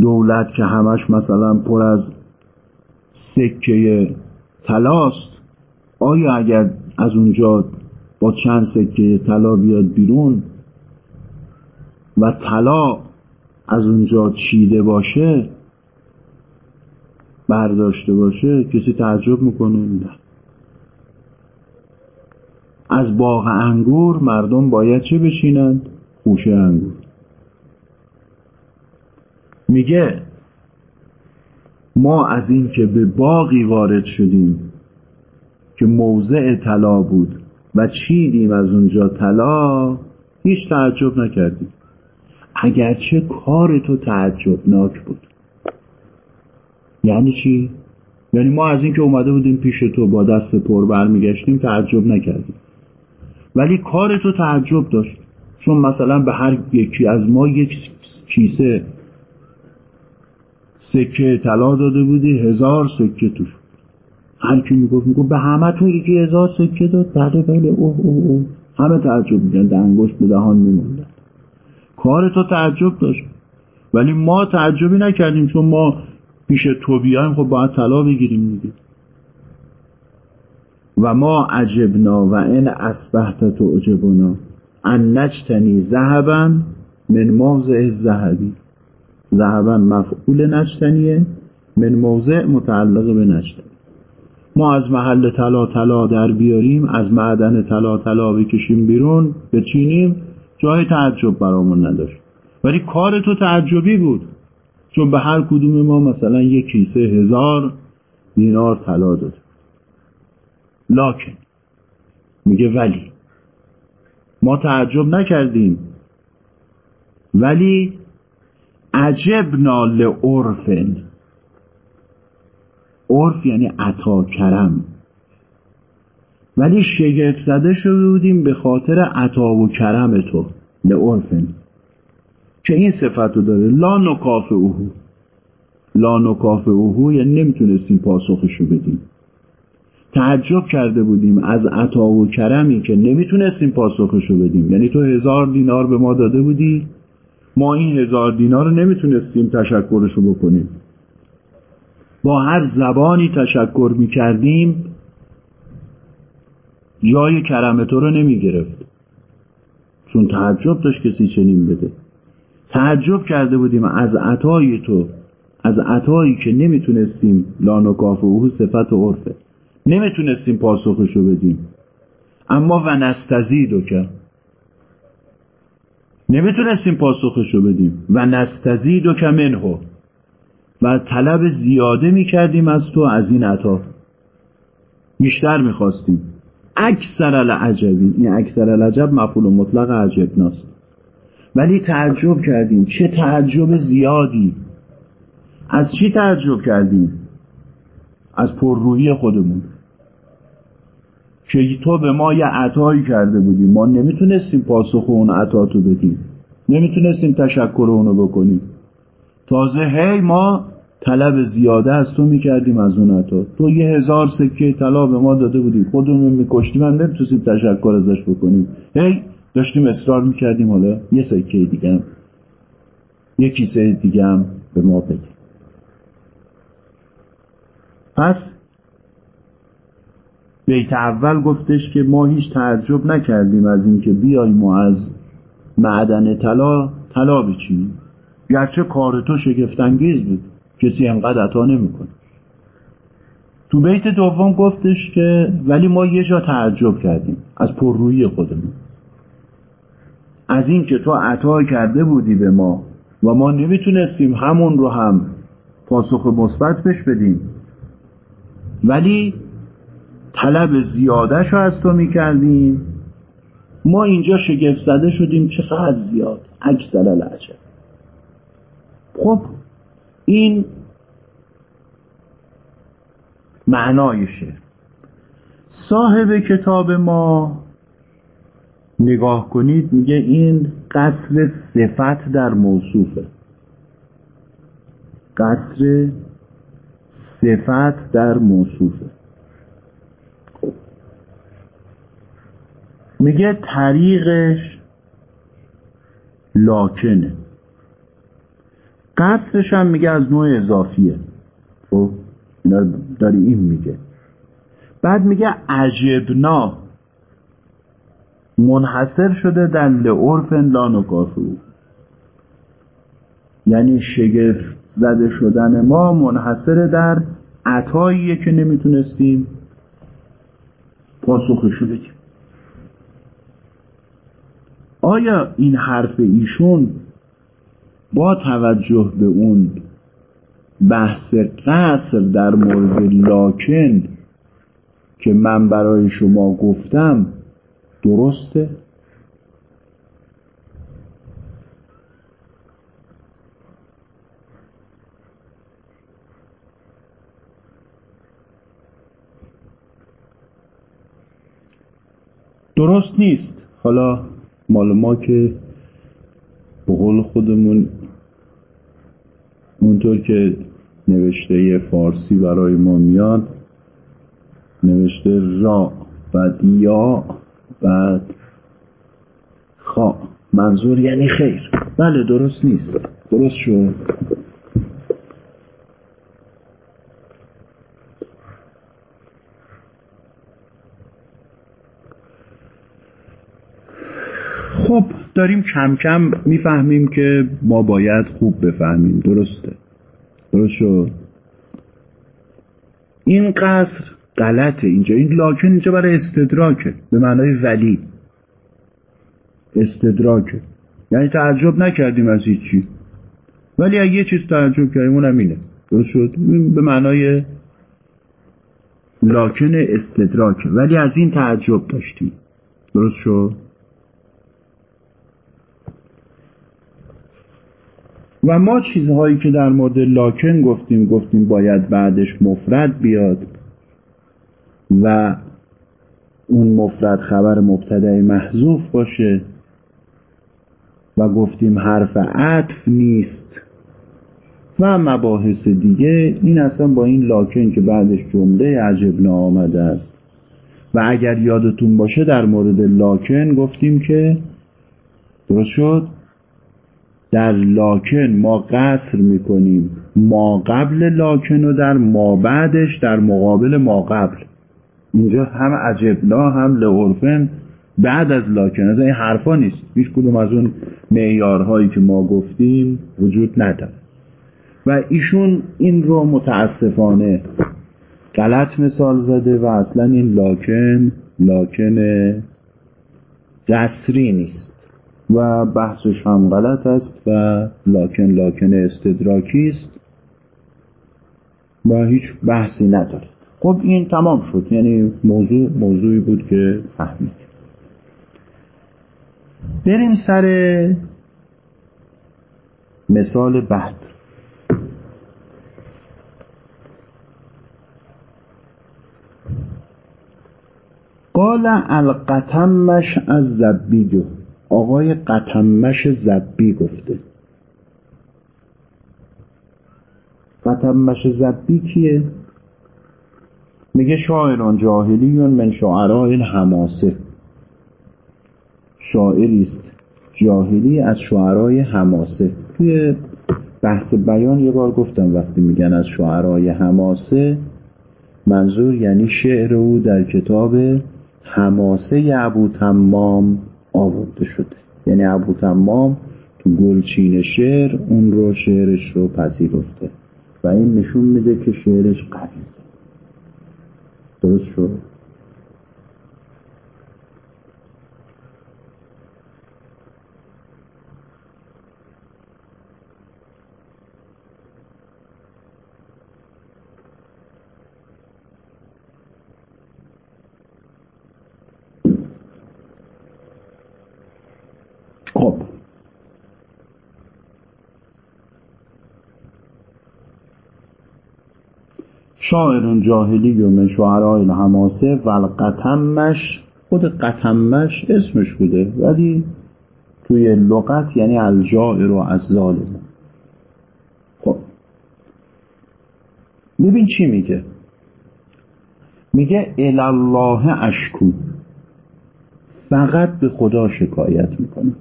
[SPEAKER 1] دولت که همش مثلا پر از سکه طلاست آیا اگر از اونجا با چند سکه طلا بیاد بیرون و طلا از اونجا چیده باشه برداشته باشه کسی تعجب می‌کنه نه از باغ انگور مردم باید چه بشینند؟ خوشه انگور میگه ما از این که به باقی وارد شدیم که موضع طلا بود و چیدیم از اونجا طلا هیچ تعجب نکردیم. اگرچه کار تو تعجبناک بود. یعنی چی؟ یعنی ما از اینکه اومده بودیم پیش تو با دست پر برمیگشتیم تعجب نکردیم. ولی کار تو تعجب داشت. چون مثلا به هر یکی از ما یک کیسه سکه طلا داده بودی هزار سکه توش. هر می‌گفت. می‌گفت به همه تو یکی هزار سکه داد. بله بله اوه اوه اوه. همه تعجب میگن انگشت به دهان میموندن. کار تو تعجب داشت. ولی ما تعجبی نکردیم چون ما پیش تو بیایم خب باید طلا بگیریم دیگه. و ما عجبنا و این اسبحت تعجبنا ان نجتنی ذهبا من موضع ذهبی ذهبا مفعول نجتنیه من موضع متعلق به نجتنی ما از محل طلا طلا در بیاریم از معدن طلا طلا بکشیم بیرون بچینیم جای تعجب برامون نداشت. ولی کار تو تعجبی بود. چون به هر کدوم ما مثلا یک کیسه هزار دینار طلا داد. لاکن میگه ولی. ما تعجب نکردیم. ولی عجبنا لعرفن. عرف یعنی عطا کرم. ولی شگفت زده شده بودیم به خاطر عطا و کرم تو لعرفن که این صفت رو داره؟ لا نکاف اوهو. لا نکاف اوهو یعنی نمی‌تونستیم پاسخشو بدیم. تعجب کرده بودیم از عطا و کرمی که نمی‌تونستیم پاسخشو بدیم. یعنی تو هزار دینار به ما داده بودی ما این هزار دینار رو نمی‌تونستیم تشکرشو بکنیم. با هر زبانی تشکر می‌کردیم جای کرم تو رو نمی‌گرفت. چون تعجب داشت کسی چنین بده. تعجب کرده بودیم از عطای تو از عطایی که نمی‌تونستیم لانوکاف او صفت و عرفه نمی‌تونستیم پاسخشو بدیم. اما و نستزیدو که نمی‌تونستیم پاسخشو بدیم. و نستزیدو که منهو و طلب زیاده می‌کردیم از تو از این عطا. بیشتر می‌خواستیم. اکثر العجبی این اکثر العجب مفعول مطلق عجبناست ولی تعجب کردیم. چه تعجب زیادی. از چی تعجب کردیم؟ از پررویی خودمون. که تو به ما یه عطایی کرده بودی. ما نمی‌تونستیم پاسخ اون عطا تو بدیم. نمی‌تونستیم تشکر اونو بکنیم. تازه هی ما طلب زیاده از تو می‌کردیم از اون عطا تو یه هزار سکه طلا به ما داده بودی. خودمون میکشتیم هم نمی‌تونستیم تشکر ازش بکنیم. هی داشتیم اصرار می‌کردیم حالا یه سکه دیگه یه کیسه دیگه هم به ما بده پس بیت اول گفتش که ما هیچ تعجب نکردیم از اینکه بیایم و از معدن طلا. طلا بچینی گرچه کار تو شگفتانگیز بود کسی انقدر عطا نمی‌کنه. تو بیت دوم گفتش که ولی ما یه جا تعجب کردیم از پررویی خودمون. از این که تو عطا کرده بودی به ما و ما نمی‌تونستیم همون رو هم پاسخ مثبت بش بدیم. ولی طلب زیادش رو از تو می‌کردیم. ما اینجا شگفت زده شدیم چقدر زیاد اکثر العجب. خب این معنایشه صاحب کتاب ما نگاه کنید میگه این قصر صفت در موصوفه. قصر صفت در موصوفه. میگه طریقش لاکنه. قصرش هم میگه از نوع اضافیه. خب اینا داری این میگه. بعد میگه عجبنا. منحصر شده در لعرف لا کافو یعنی شگفت زده شدن ما منحصر در عطاییه که نمی‌تونستیم پاسخشو بدیم. آیا این حرف ایشون با توجه به اون بحث قصر در مورد لاکن که من برای شما گفتم درسته؟ درست نیست حالا مال ما که به قول خودمون اونطور که نوشته فارسی برای ما میاد نوشته را بعد یا بعد خا. منظور یعنی خیر. بله درست نیست. درست شد. خب داریم کم کم می‌فهمیم که ما باید خوب بفهمیم. درسته. درست شد؟ این قصر غلطه. اینجا این لاکن اینجا برای استدراکه. به معنای ولی. استدراکه. یعنی تعجب نکردیم از هیچی. ولی اگه یه چیز تعجب کردیم اونم اینه. درست شد؟ به معنای لاکن استدراکه. ولی از این تعجب داشتیم. درست شد؟ و ما چیزهایی که در مورد لاکن گفتیم گفتیم باید بعدش مفرد بیاد و اون مفرد خبر مبتدع محذوف باشه و گفتیم حرف عطف نیست و مباحث دیگه این اصلا با این لاکن که بعدش جمله عجب آمده است. و اگر یادتون باشه در مورد لاکن گفتیم که درست شد؟ در لاکن ما قصر می‌کنیم. ما قبل لاکن و در ما بعدش در مقابل ما قبل. اینجا هم عجبنا هم لعرفن بعد از لاکن. از این حرفا نیست. هیچ کدوم از اون معیارهایی که ما گفتیم وجود نداره. و ایشون این رو متاسفانه غلط مثال زده و اصلا این لاکن لاکن قصری نیست. و بحثش هم غلط است و لاکن لاکن استدراکی است و هیچ بحثی نداره خب این تمام شد. یعنی موضوع موضوعی بود که فهمید. بریم سر مثال بعد. قال القتمش از زبیجو آقای قتمش زبی گفته. قتمش زبی کیه؟ میگه شاعران جاهلیون من شعراء الحماسه. شاعری است. جاهلی از شعرای حماسه. توی بحث بیان یه بار گفتم وقتی میگن از شعرای حماسه منظور یعنی شعر او در کتاب حماسه ابو تمام. آورده شده. یعنی ابو تمام تو گلچین شعر اون رو شعرش رو پذیرفته. و این نشون میده که شعرش قویه. درست شد خب شاعر جاهلی و من شعرهای الحماسه و القتمش خود قتمش اسمش بوده ولی توی لغت یعنی الجائر و از ظالم خب. ببین چی میگه؟ میگه الله اشکو فقط به خدا شکایت می‌کنه.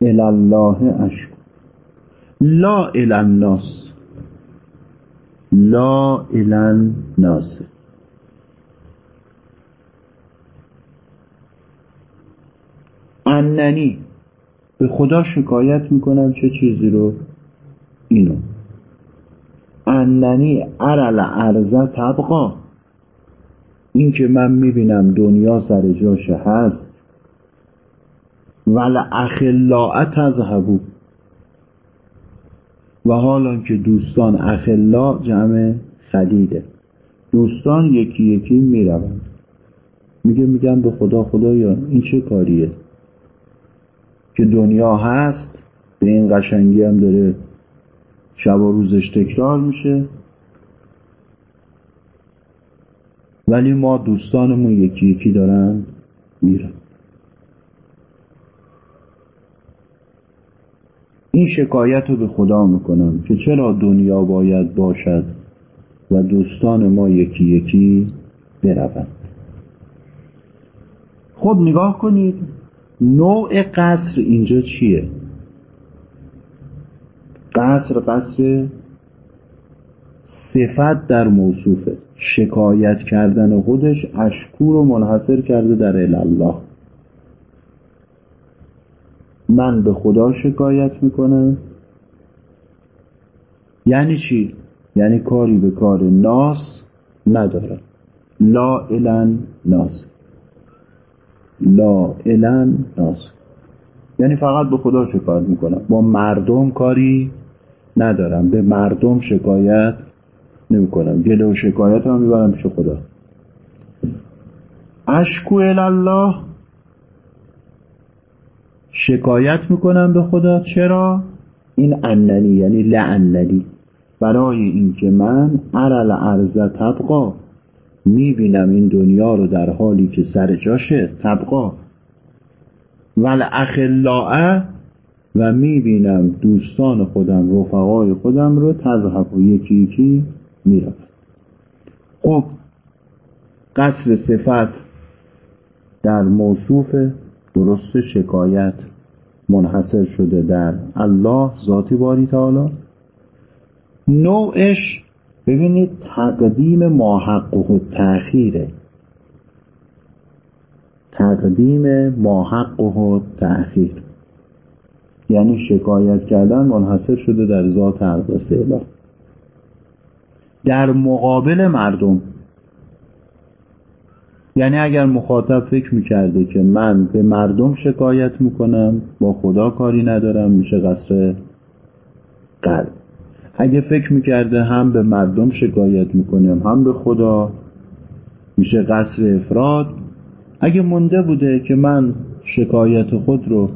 [SPEAKER 1] الله اشکو لا الناس. لا الناس. اننی. به خدا شکایت می‌کنم چه چیزی رو؟ اینو. اننی ارل ارزه تبقا. این که من می‌بینم دنیا سر جاش هست. ول اخلاء تذهبو. و حالا که دوستان اخلا جمع خلیده. دوستان یکی یکی می‌روند. میگه میگم به خدا خدایا این چه کاریه؟ که دنیا هست به این قشنگی هم داره شب و روزش تکرار میشه. ولی ما دوستانمون یکی یکی دارن میرن. این شکایت رو به خدا می‌کنم که چرا دنیا باید باشد و دوستان ما یکی یکی بروند. خب نگاه کنید نوع قصر اینجا چیه؟ قصر قصر صفت در موصوفه. شکایت کردن خودش اشکور رو منحصر کرده در الله. من به خدا شکایت می‌کنم. یعنی چی؟ یعنی کاری به کار ناس ندارم. لا الان ناس. لا الان ناس. یعنی فقط به خدا شکایت می‌کنم. با مردم کاری ندارم. به مردم شکایت نمی‌کنم. گله و شکایت هم می‌برم پیش خدا. اشکو الله شکایت می‌کنم به خدا. چرا؟ این اننی یعنی لعننی. برای اینکه من ارل ارزه تبقا می‌بینم این دنیا رو در حالی که سر جاشه تبقا ول اخلاعه و می‌بینم دوستان خودم رفقای خودم رو تذهب و یکی یکی میرم خب قصر صفت در موصوف درست شکایت منحصر شده در الله ذاتی باری تعالی. نوعش ببینید تقدیم ماحق و تأخیره. تقدیم ماحق و تأخیر. یعنی شکایت کردن منحصر شده در ذات اقدس اله در مقابل مردم یعنی اگر مخاطب فکر می‌کرده که من به مردم شکایت می‌کنم با خدا کاری ندارم میشه قصر قلب. اگه فکر می‌کرده هم به مردم شکایت می‌کنم هم به خدا میشه قصر افراد. اگه مونده بوده که من شکایت خود رو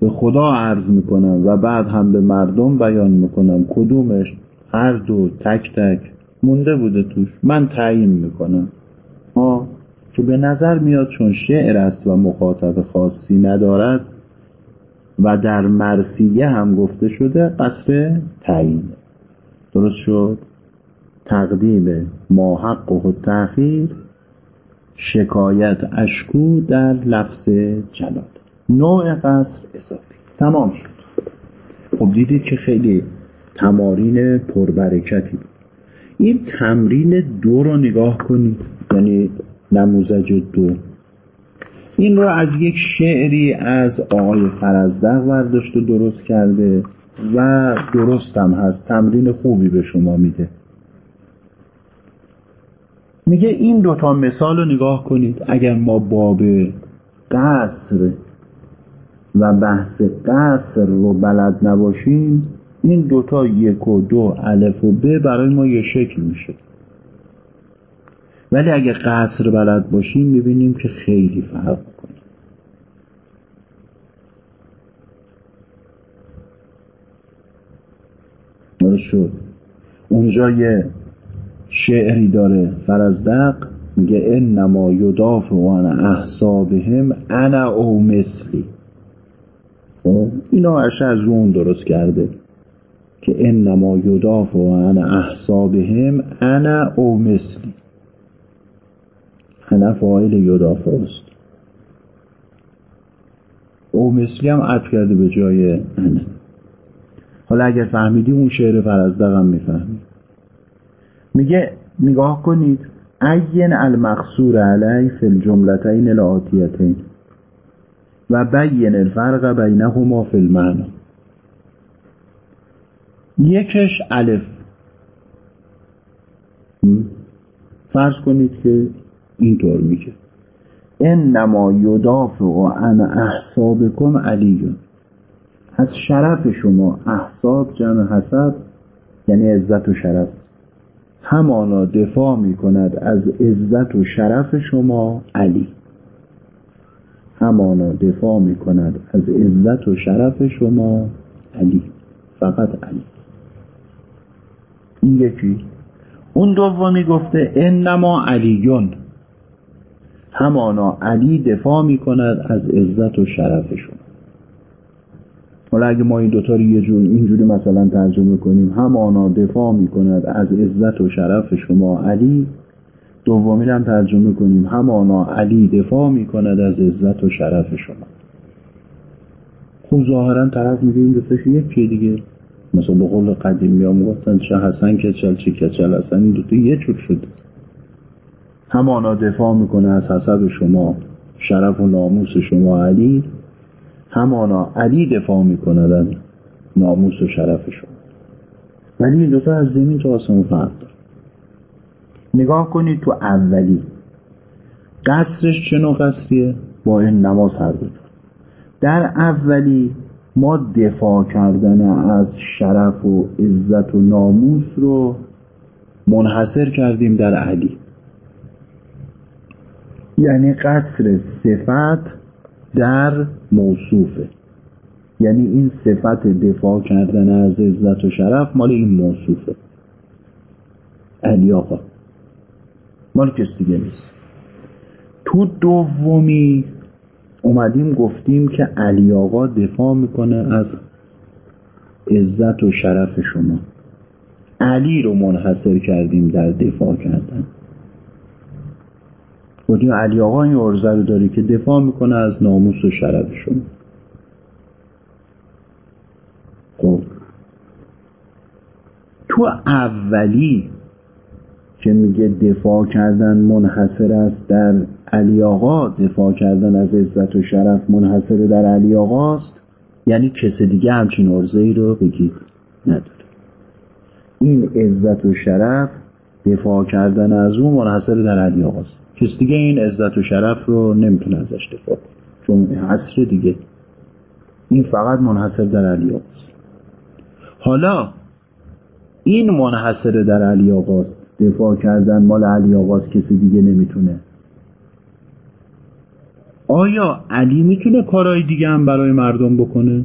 [SPEAKER 1] به خدا عرض می‌کنم و بعد هم به مردم بیان می‌کنم کدومش هر دو تک تک مونده بوده توش من تعیین می‌کنم. که به نظر میاد چون شعر است و مخاطب خاصی ندارد و در مرسیه هم گفته شده قصر تعیین. درست شد؟ تقدیم ما حق و تأخیر شکایت اشکو در لفظ جلال. نوع قصر اضافی. تمام شد. خب دیدید که خیلی تمارین پربرکتی بود. این تمرین دو رو نگاه کنید. یعنی نموزج دو این رو از یک شعری از آقای فرزدق برداشته درست کرده و درست هم هست. تمرین خوبی به شما میده. میگه این دوتا مثال رو نگاه کنید. اگر ما باب قصر و بحث قصر رو بلد نباشیم این دوتا یک و دو الف و ب برای ما یه شکل میشه. ولی اگه قصر بلد باشیم می‌بینیم که خیلی فرق کنه شد. اونجا یه شعری داره فرزدق میگه انما یدافع عن احسابهم انا او مثلی. خب اینا اشه از اون درست کرده. که انما یدافع عن احسابهم انا او مثلی. انا فاعل یدافع است. او مثلی هم عطف کرده به جای حالا اگر فهمیدیم اون شعر فرزدق هم میگه نگاه کنید عین المقصور علی فی الجملتین الاتیتین و بین الفرق بینهما فی المعنی. یکش الف. فرض کنید که اینطور میگه. انما یدافع عن احسابکم علیون. از شرف شما احساب جمع حسب یعنی عزت و شرف. همانا دفاع می کند از عزت و شرف شما علی. همانا دفاع می کند از عزت و شرف شما علی. فقط علی. این یکی. اون دومی گفته انما علیون. همانا علی دفاع می کند از عزت و شرف شما. حالا اگه ما این دوتا رو یه جور اینجوری مثلا ترجمه کنیم همانا دفاع می کند از عزت و شرف شما. علی دومی هم ترجمه کنیم. همانا علی دفاع می کند از عزت و شرف شما. خب ظاهرا طرف میگه این دوتاش یکی دیگه. مثلا به قول قدیمی ها می‌گفتن چه حسن کچل چه کچل حسن این دوتا یه جور شده. همانا دفاع می‌کنه از حسب شما شرف و ناموس شما علی. همانا علی دفاع می‌کند از ناموس و شرف شما. ولی این دوتا از زمین تو آسمون فرق داره. نگاه کنید تو اولی. قصرش چه نوع قصریه؟ با این نماز هر دو در اولی ما دفاع کردن از شرف و عزت و ناموس رو منحصر کردیم در علی. یعنی قصر صفت در موصوفه. یعنی این صفت دفاع کردن از عزت و شرف مال این موصوفه. علی آقا مال کس دیگه نیست. تو دومی اومدیم گفتیم که علی آقا دفاع می‌کنه از عزت و شرف شما. علی رو منحصر کردیم در دفاع کردن. گفتیم علی آقا این عرضه رو داری که دفاع می‌کنه از ناموس و شرف شما. خب. تو اولی که میگه دفاع کردن منحصر است در علی آقا دفاع کردن از عزت و شرف منحصر در علی آقاست یعنی کس دیگه همچین عرضه ای رو بگید نداره. این عزت و شرف دفاع کردن از اون منحصر در علی آقاست. کس دیگه این عزت و شرف رو نمی‌تونه ازش دفاع چون حسر دیگه. این فقط منحصر در علی آقاست. حالا این منحصر در علی آقاست. دفاع کردن مال علی آقاست کسی دیگه نمی‌تونه. آیا علی می‌تونه کارهای دیگه هم برای مردم بکنه؟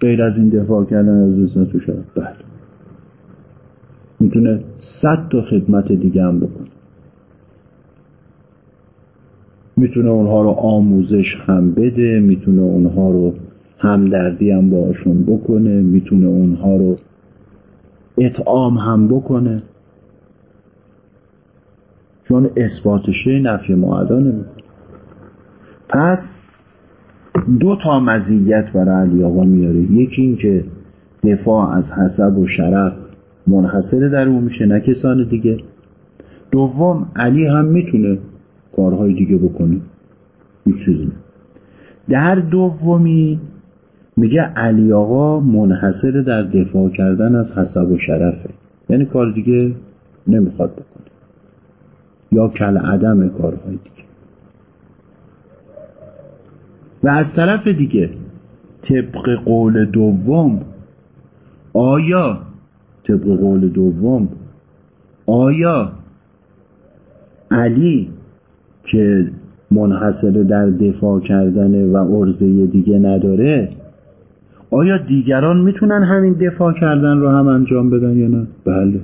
[SPEAKER 1] غیر از این دفاع کردن از عزت و شرف. بله. می‌تونه صد تا خدمت دیگه هم بکنه. می‌تونه اونها رو آموزش هم بده می‌تونه اونها رو همدردی هم باشون بکنه می‌تونه اونها رو اطعام هم بکنه. چون اثباتشه نفی معدا نمی‌کنه. پس دو تا مزیت برای علی آقا میاره. یکی این که دفاع از حسب و شرف منحصر در اون میشه نه کسان دیگه. دوم علی هم می‌تونه کارهای دیگه بکنی. هیچ چیزی. در دومی میگه علی آقا منحصر در دفاع کردن از حسب و شرفه. یعنی کار دیگه نمی‌خواد بکنه. یا کل عدم کارهای دیگه. و از طرف دیگه طبق قول دوم آیا طبق قول دوم آیا علی که منحصر در دفاع کردن و عرضه دیگه نداره آیا دیگران می‌تونن همین دفاع کردن رو هم انجام بدن یا نه؟ بله.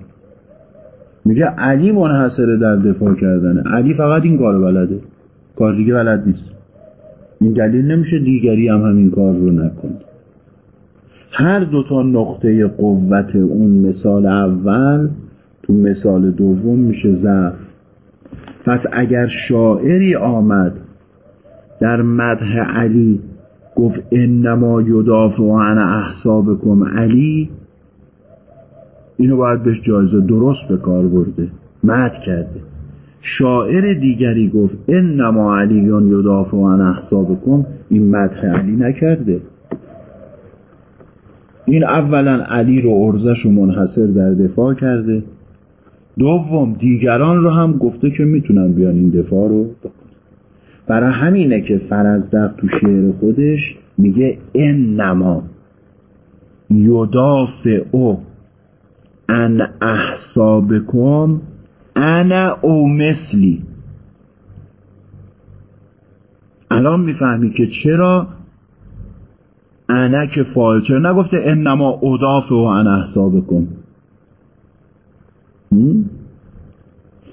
[SPEAKER 1] میگه علی منحصر در دفاع کردنه. علی فقط این کار بلده. کار دیگه بلد نیست. این دلیل نمیشه دیگری هم همین کار رو نکنه. هر دو تا نقطه قوت اون مثال اول تو مثال دوم میشه ضعف. پس اگر شاعری آمد در مدح علی گفت انما یدافع عن احسابکم علی اینو باید بهش جایزه درست به کار برده مد کرده. شاعر دیگری گفت انما علیون یدافع عن احسابکم این مدح علی نکرده. این اولا علی رو ارزش رو منحصر در دفاع کرده. دوم دیگران رو هم گفته که می‌تونن بیان این دفاع رو بکنن. برای همینه که فرزدق تو شعر خودش میگه انما یدافع او ان احسابکم انا او مثلی. الان می‌فهمی که چرا انا که فاعل چرا نگفته انما ادافع و ان احسابکم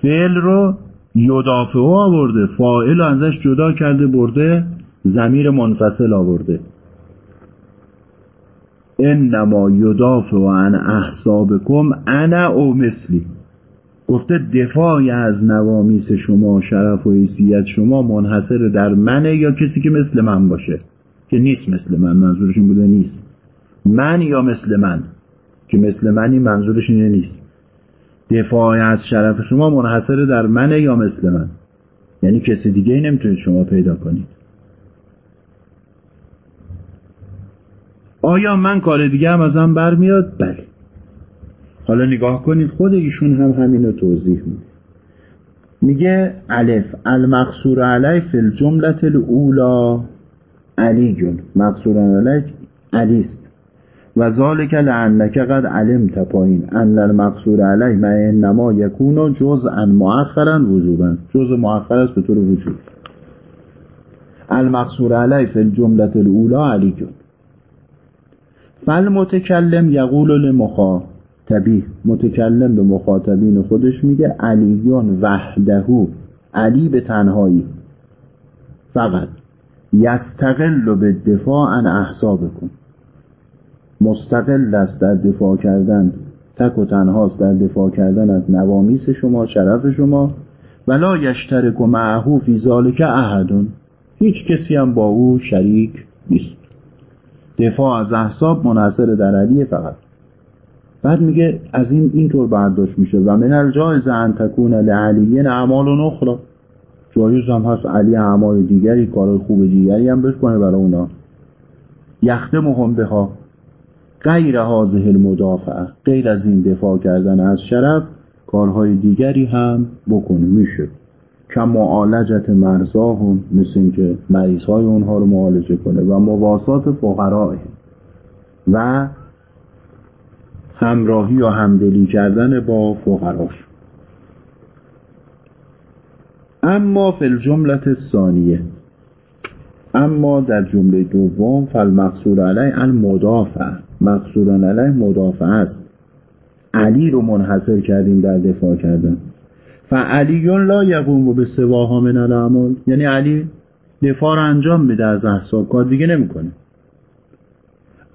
[SPEAKER 1] فعل رو یدافع آورده فاعل ازش جدا کرده برده زمیر منفصل آورده. انما یدافع عن احسابکم انا او مثلی. گفته دفاعی از نوامیس شما شرف و حیثیت شما منحصر در منه یا کسی که مثل من باشه؟ که نیست مثل من منظورشون بوده نیست. من یا مثل من؟ که مثل منی منظورش اینه نیست. دفاع از شرف شما منحصر در منه یا مثل من؟ یعنی کسی دیگه ای نمی‌تونید شما پیدا کنید. آیا من کار دیگه هم ازم برمیاد؟ بله. حالا نگاه کنید خود ایشون هم همین رو توضیح میده. میگه الف المقصور علی فی الجملت الاولا علی مقصور علی علیست. و ذالک لعنک قد علمت پایین. ان المقصور علی ما انما یکون جزءا مؤخرا وجوبا. جزء مؤخر است به طور وجود. المقصور علی فی الجمله الاولى علی فالمتکلم یقول لمخاطبی متکلم به مخاطبین خودش میگه علیون وحدهو علی به تنهایی. فقط. یستقل به دفاع عن احسابکم. مستقل است در دفاع کردن تک و تنهاست در دفاع کردن از نوامیس شما شرف شما ولا یشترک و معهو فی ذالک احدون هیچ کسی هم با او شریک نیست. دفاع از احساب منحصر در علی فقط. بعد میگه از این اینطور برداشت میشه. و من الجایز ان تکون لعلی اعمال و نخرا جایز هم هست علی اعمال دیگری کار خوب دیگری هم بکنه برای اونا. یختمهم بها. غیر حاضه المدافعه غیر از این دفاع کردن از شرف کارهای دیگری هم بکنه میشه که معالجت مرزاهم مثل اینکه مریض های اونها رو معالجه کنه و مواسات فقرای و همراهی و همدلی کردن با فقراش. اما فی الجملت ثانیه اما در جمله دوم فالمقصور علی المدافع. مقصوران علیه مدافع است. علی رو منحصر کردیم در دفاع کردن. فعلیون لا یقوم به سواها من الاعمال یعنی علی دفاع رو انجام میده از احساب. کار دیگه نمی‌کنه.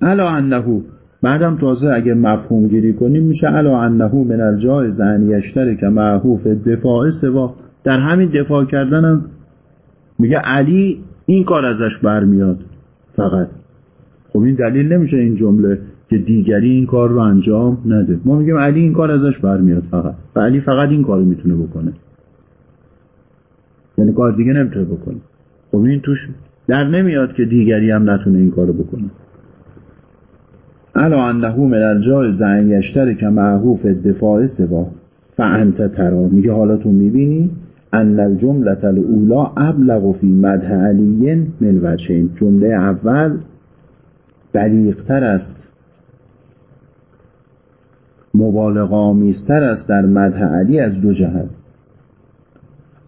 [SPEAKER 1] الا انه بعدم تازه اگه مفهوم گیری کنیم میشه الا انه من الجایز ان یشترک معهوف دفاع سوا. در همین دفاع کردنم میگه علی این کار ازش برمیاد. فقط. خب این دلیل نمیشه این جمله که دیگری این کار رو انجام نده. ما میگیم علی این کار ازش برمیاد فقط. و علی فقط این کار می‌تونه بکنه. یعنی کار دیگه نمی‌تونه بکنه. خب این توش در نمیاد که دیگری هم نتونه این کارو بکنه. الا انه من الجایز ان یشترک معهوف الدفاع سوا. فانت ترا. میگه حالا تو می‌بینی ان الجمله الاولا ابلغ فی مدح علی من وجهین. جمله اول بلیغتر است. مبالغه آمیزتر است در مدح علی از دو جهت.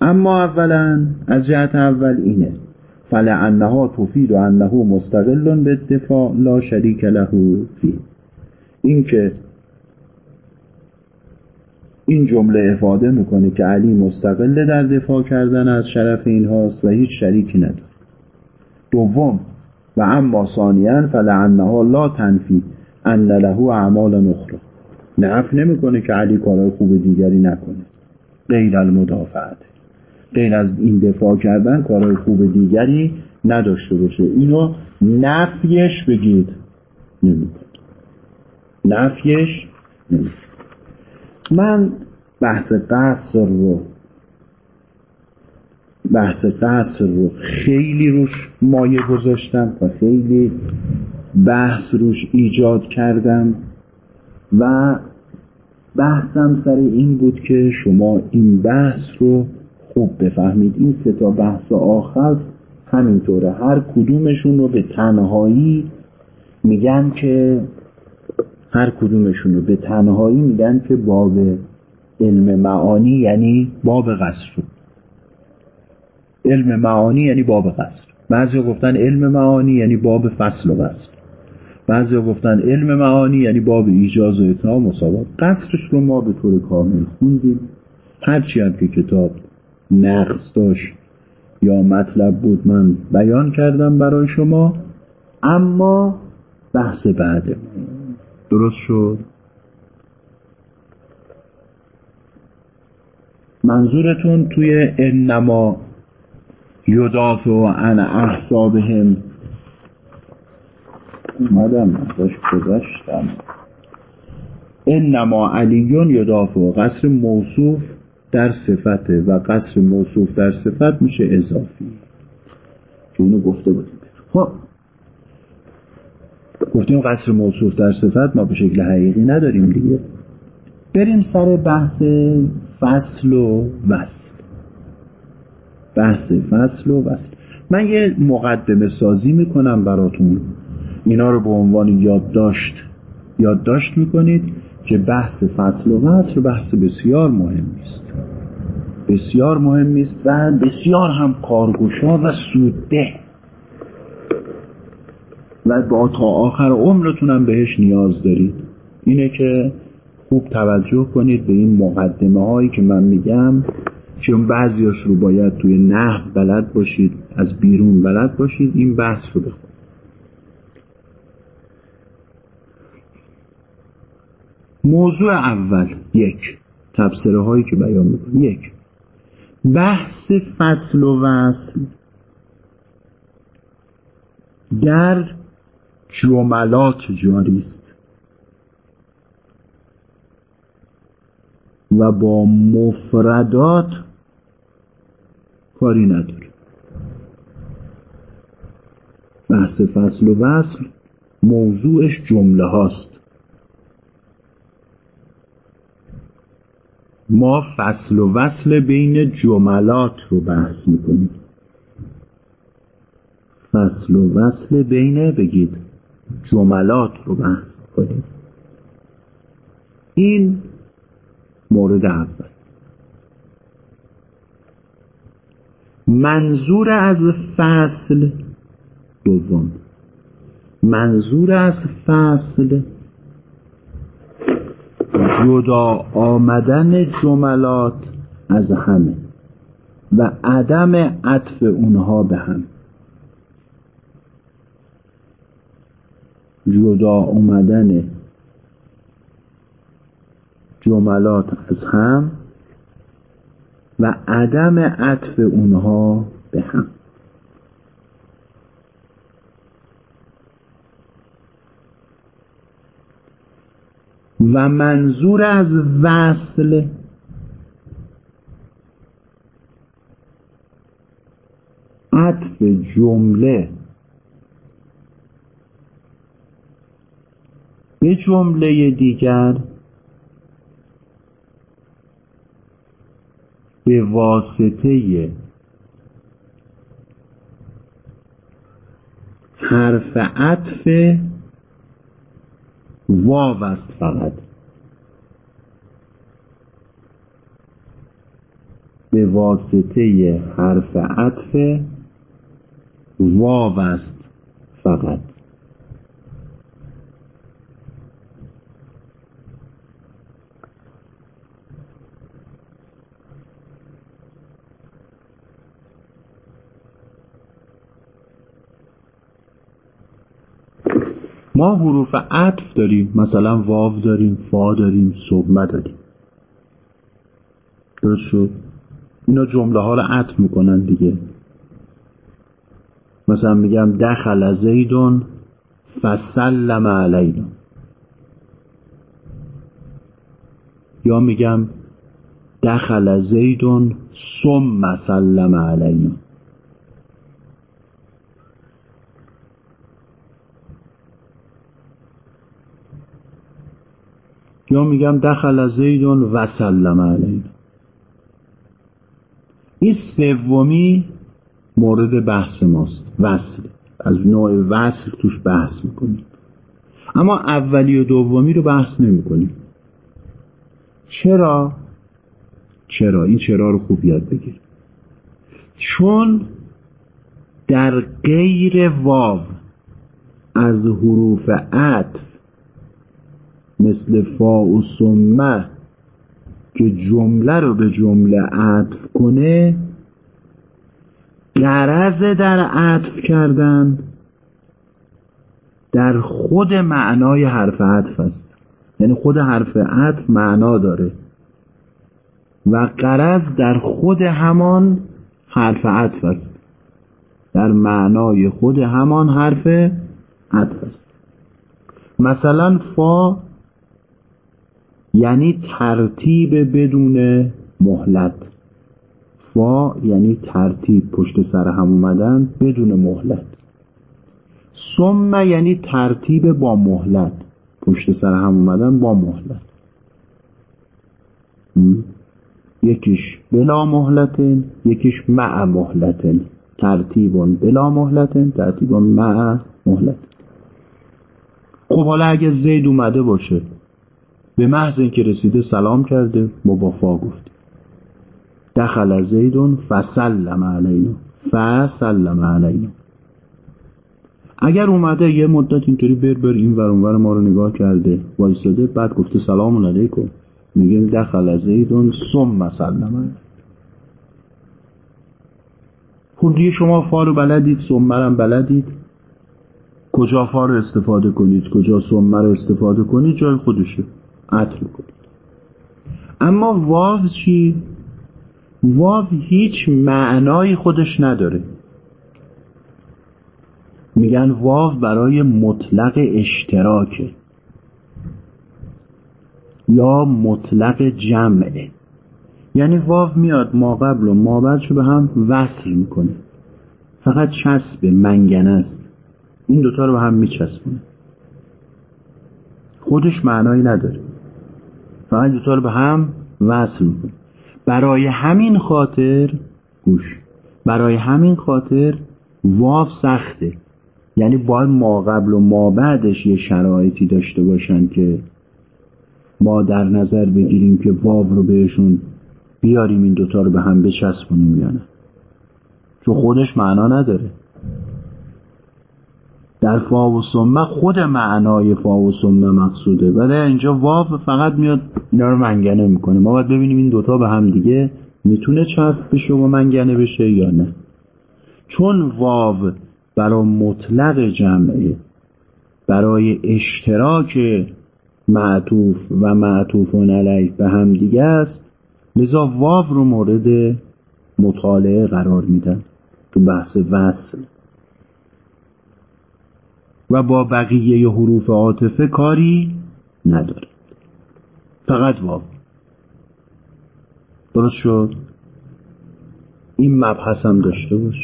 [SPEAKER 1] اما اولا از جهت اول اینه فلعنها تفید و انه مستقل به دفاع لا شریک له فی این که این جمله افاده می‌کنه که علی مستقل در دفاع کردن از شرف این هاست و هیچ شریکی نداره. دوم و اما ثانیا فلعنها لا تنفی ان له اعمال اخرى نف نمی‌کنه که علی کارهای خوب دیگری نکنه. غیر المدافعت. غیر از این دفاع کردن کارهای خوب دیگری نداشته باشه. اینو نفیش بگید. نمی‌کنه. نفیش نمی‌کنه. من بحث قصر رو بحث قصر رو خیلی روش مایه گذاشتم و خیلی بحث روش ایجاد کردم و بحثم سر این بود که شما این بحث رو خوب بفهمید. این سه تا بحث آخر همینطوره. هر کدومشون رو به تنهایی میگن که هر کدومشون رو به تنهایی میگن که باب علم معانی یعنی باب قصر. علم معانی یعنی باب قصر بعضی گفتن علم معانی یعنی باب فصل و قصر بعضی گفتن علم معانی یعنی باب ایجاز و اتنام مساوات قصرش رو ما به طور کامل خوندیم. هرچی هم که کتاب نقص داشت یا مطلب بود من بیان کردم برای شما اما بحث بعده. درست شد؟ منظورتون توی انما یدافع عن احسابهم. اومدم ازش گذشتم. انما علیون یدافع قصر موصوف در صفته و قصر موصوف در صفت میشه اضافی. که اونو گفته بودیم. خب. گفتیم قصر موصوف در صفت ما به شکل حقیقی نداریم دیگه. بریم سر بحث فصل و وصل. بحث فصل و وصل. من یه مقدمه سازی می‌کنم براتون. اینا رو به عنوان یادداشت یادداشت می‌کنید که بحث فصل و وصل بحث بسیار مهمی است بسیار مهمی است و بسیار هم کارگشا و سوده و با تا آخر عمرتونم بهش نیاز دارید. اینه که خوب توجه کنید به این مقدمه هایی که من میگم. چون بعضیاش رو باید توی نحو بلد باشید از بیرون بلد باشید این بحث رو بخونید. موضوع اول یک تبصره هایی که بیان می‌کنم یک بحث فصل و وصل در جملات جاری است و با مفردات کاری نداره. بحث فصل و وصل موضوعش جمله هاست. ما فصل و وصل بین جملات رو بحث می‌کنیم. فصل و وصل بین بگید جملات رو بحث می‌کنیم این مورد اول. منظور از فصل دوم. منظور از فصل. جدا آمدن جملات از همه و عدم عطف اونها به هم. جدا آمدن جملات از هم و عدم عطف اونها به هم. و منظور از وصل. عطف جمله. به جمله دیگر. به واسطه حرف عطف واو است فقط. به واسطه حرف عطف واو است فقط. ما حروف عطف داریم. مثلا واو داریم فا داریم صحبه داریم. درست شد؟ اینا جمله ها رو عطف می‌کنن دیگه. مثلا میگم دخل زیدون فسلم علینا. یا میگم دخل زیدون ثم سلم علینا. یا میگم دخل زیدون و سلم علینا این سومی مورد بحث ماست. وصل. از نوع وصل توش بحث می‌کنیم. اما اولی و دومی رو بحث نمی‌کنیم. چرا؟ چرا؟ این چرا رو خوب یاد بگیر چون در غیر واو از حروف عطف مثل فا و سمه که جمله رو به جمله عطف کنه گرز در عطف کردن در خود معنای حرف عطف است. یعنی خود حرف عطف معنا داره. و قرض در خود همان حرف عطف است. در معنای خود همان حرف عطف است. مثلا فا یعنی ترتیب بدون مهلت. فا یعنی ترتیب پشت سر هم اومدن بدون مهلت. ثم یعنی ترتیب با مهلت پشت سر هم اومدن با مهلت. یکیش بلا مهلتن یکیش مع مهلتن. ترتیبون بلا مهلتن ترتیبون مع مهلت. خب حالا اگه زید اومده باشه به محض اینکه رسیده سلام کرده مبافا گفت. دخل زیدون فسلم علینا فسلم علینا. اگر اومده یه مدت اینطوری بر بر این ور اونور ما رو نگاه کرده وایستاده بعد گفته سلام علیکم میگیم دخل زیدون ثم سلم خب دیگه شما فا رو بلدید ثم هم بلدید. کجا فا رو استفاده کنید کجا ثم رو استفاده کنید جای خودشه. عطر کنید. اما واو چی؟ واو هیچ معنای خودش نداره. میگن واو برای مطلق اشتراکه. یا مطلق جمعه. یعنی واو میاد ما قبل و ما بعدشو به هم وصل می‌کنه. فقط چسب منگنه است. این دوتا رو به هم میچسبونه. خودش معنایی نداره. فقط دوتا رو به هم وصل می‌کنه. برای همین خاطر گوش برای همین خاطر واو سخته. یعنی باید ما قبل و ما بعدش یه شرایطی داشته باشن که ما در نظر بگیریم که واو رو بهشون بیاریم این دوتا رو به هم بچسبونیم یا نه. چون خودش معنا نداره. در فا و سمه خود معنای فا و سمه مقصوده. ولی اینجا واو فقط میاد اینا رو منگنه می‌کنه. ما باید ببینیم این دوتا به هم دیگه می‌تونه چسب بشه و منگنه بشه یا نه. چون واو برای مطلق جمعه برای اشتراک معطوف و معطوفون علیه به هم دیگه است لذا واو رو مورد مطالعه قرار میدن تو بحث وصل. و با بقیه حروف عاطفه کاری نداره فقط واو درست شد؟ این مبحث هم داشته باش.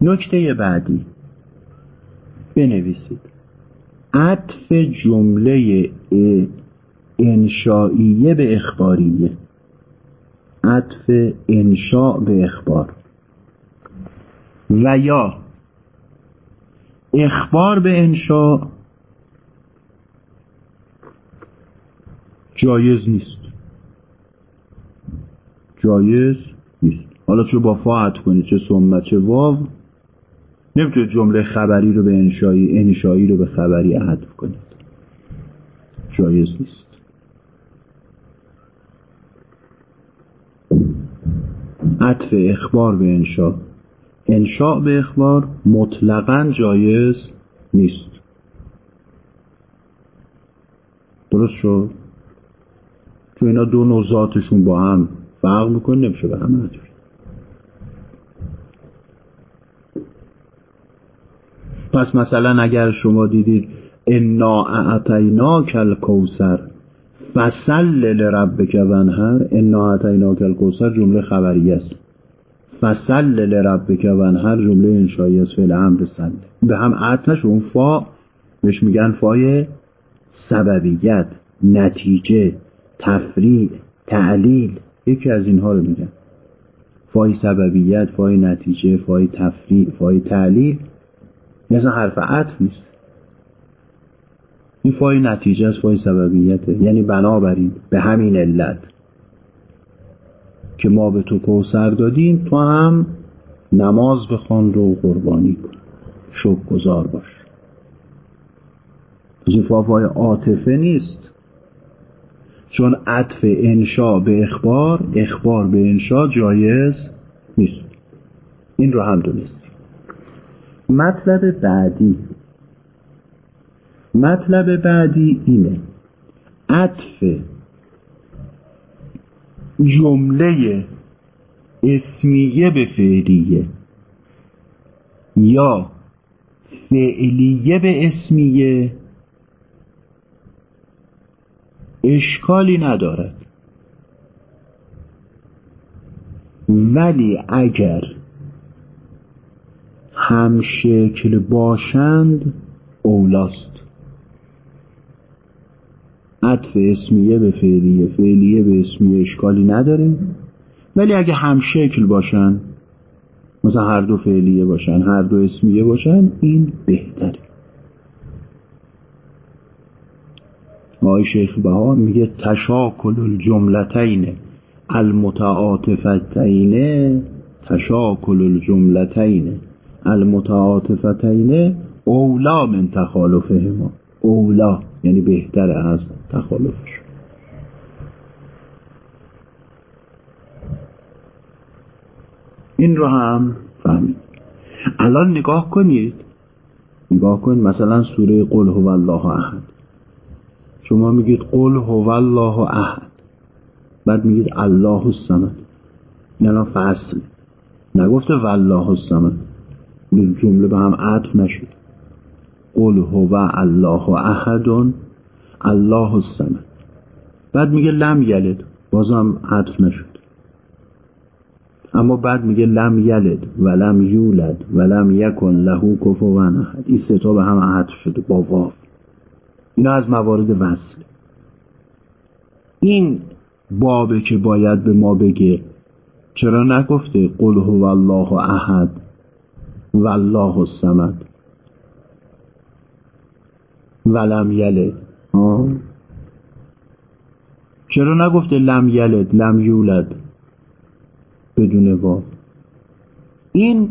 [SPEAKER 1] نکته بعدی. بنویسید. عطف جمله انشائیه به اخباریه. عطف انشاء به اخبار. و یا. اخبار به انشاء جایز نیست. جایز نیست. حالا چه با فا عطف کنید چه سمت چه واو. نمی‌تونه جمله خبری رو به انشایی انشایی رو به خبری عطف کنید جایز نیست. عطف اخبار به انشا. انشاء به اخبار مطلقا جایز نیست. درست شد؟ چون اینا دو نوع ذاتشون با هم فرق می‌کنه نمیشه به هم عطف پس مثلا اگر شما دیدید انا اعطینا کل کوسر فصل لربک ونهر انا اعطینا کل کوسر جمله خبری است. فصل لربک ونهر جمله انشایی است فعل امر سل به هم عطف اون فا بهش میگن فای سببیت نتیجه تفریع تعلیل یکی از اینها رو میگن. فای سببیت فای نتیجه فای تفریع فای تعلیل مثلا حرف عطف نیست. این فای نتیجه است فای سببیته. یعنی بنابراین به همین علت. که ما به تو کوثر دادیم تو هم نماز بخوان رو قربانی کن. شک گذار باش. این فای عاطفه نیست. چون عطف انشا به اخبار اخبار به انشا جایز نیست. این رو هم دونست مطلب بعدی. مطلب بعدی اینه. عطف جمله اسمیه به فعلیه. یا فعلیه به اسمیه. اشکالی ندارد. ولی اگر هم شکل باشند اولاست. عطف اسمیه به فعلیه فعلیه به اسمیه اشکالی نداره ولی اگه هم شکل باشن مثلا هر دو فعلیه باشن هر دو اسمیه باشن این بهتره. آقای شیخ بها میگه تشاکل الجملتین المتعاطفتین تشاکل الجملتین المتعاطفتین اولا من تخالفهما. اولا یعنی بهتر از تخالفش. این رو هم فهمید. الان نگاه کنید. نگاه کنید مثلا سوره قل هو الله احد. شما میگید قل هو الله احد. بعد میگید الله الصمد. یعنی فصل. نگفته والله الصمد. جمله به هم عطف نشد. قل هو الله احد الله الصمد. بعد میگه لم یلد. بازم عطف نشد. اما بعد میگه لم یلد و لم یولد و لم یکن له کفوا احد. این ستا به هم عطف شده با واو. اینا از موارد وصل. این بابه که باید به ما بگه چرا نگفته قل هو الله احد والله الصمد؟ ولم یلد. چرا نگفته لم یلد لم یولد؟ بدون واو این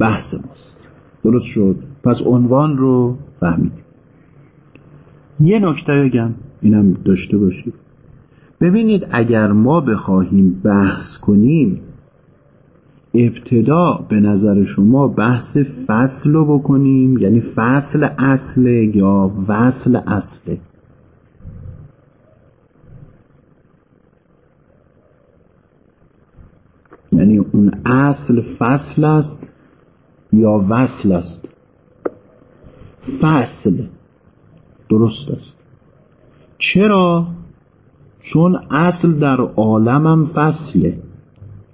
[SPEAKER 1] بحث ماست. درست شد. پس عنوان رو فهمید. یه نکته بگم. اینم داشته باشید. ببینید اگر ما بخواهیم بحث کنیم ابتدا به نظر شما بحث فصل رو بکنیم؟ یعنی فصل اصله یا وصل اصله یعنی اون اصل فصل است یا وصل است؟ فصل درست است. چرا؟ چون اصل در عالمم فصله.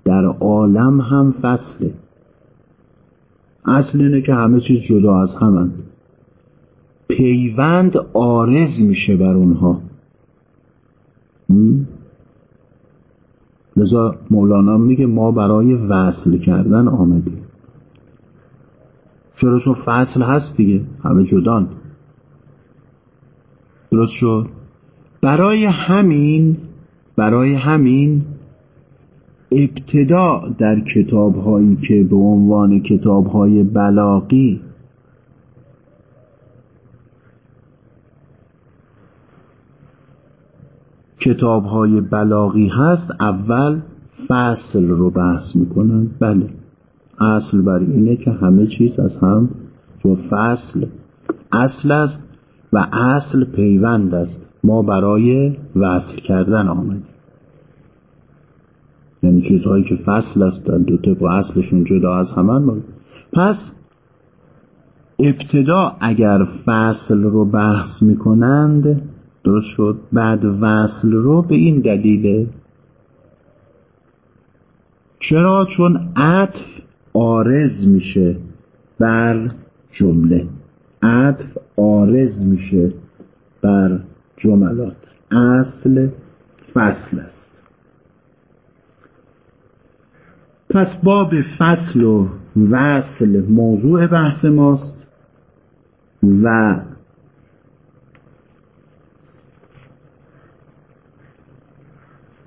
[SPEAKER 1] در عالم هم فصله. اصل اینه که همه چیز جدا از همند پیوند آرز میشه بر اونها. لذا مولانا میگه ما برای وصل کردن آمدیم. چرا؟ چون فصل هست دیگه همه جدان. درست شد؟ برای همین برای همین ابتدا در کتاب هایی که به عنوان کتاب های بلاغی کتاب های بلاغی هست اول فصل رو بحث می‌کنن بله اصل بر اینه که همه چیز از هم جو فصل. اصل است و اصل پیوند است. ما برای وصل کردن آمدیم. یعنی چیزهایی که فصل است دو و اصلشون جدا از همان پس ابتدا اگر فصل رو بحث می‌کنند درست شد؟ بعد وصل رو به این دلیله چرا؟ چون عطف آرز میشه بر جمله. عطف آرز میشه بر جملات. اصل فصل است. پس باب فصل و وصل موضوع بحث ماست و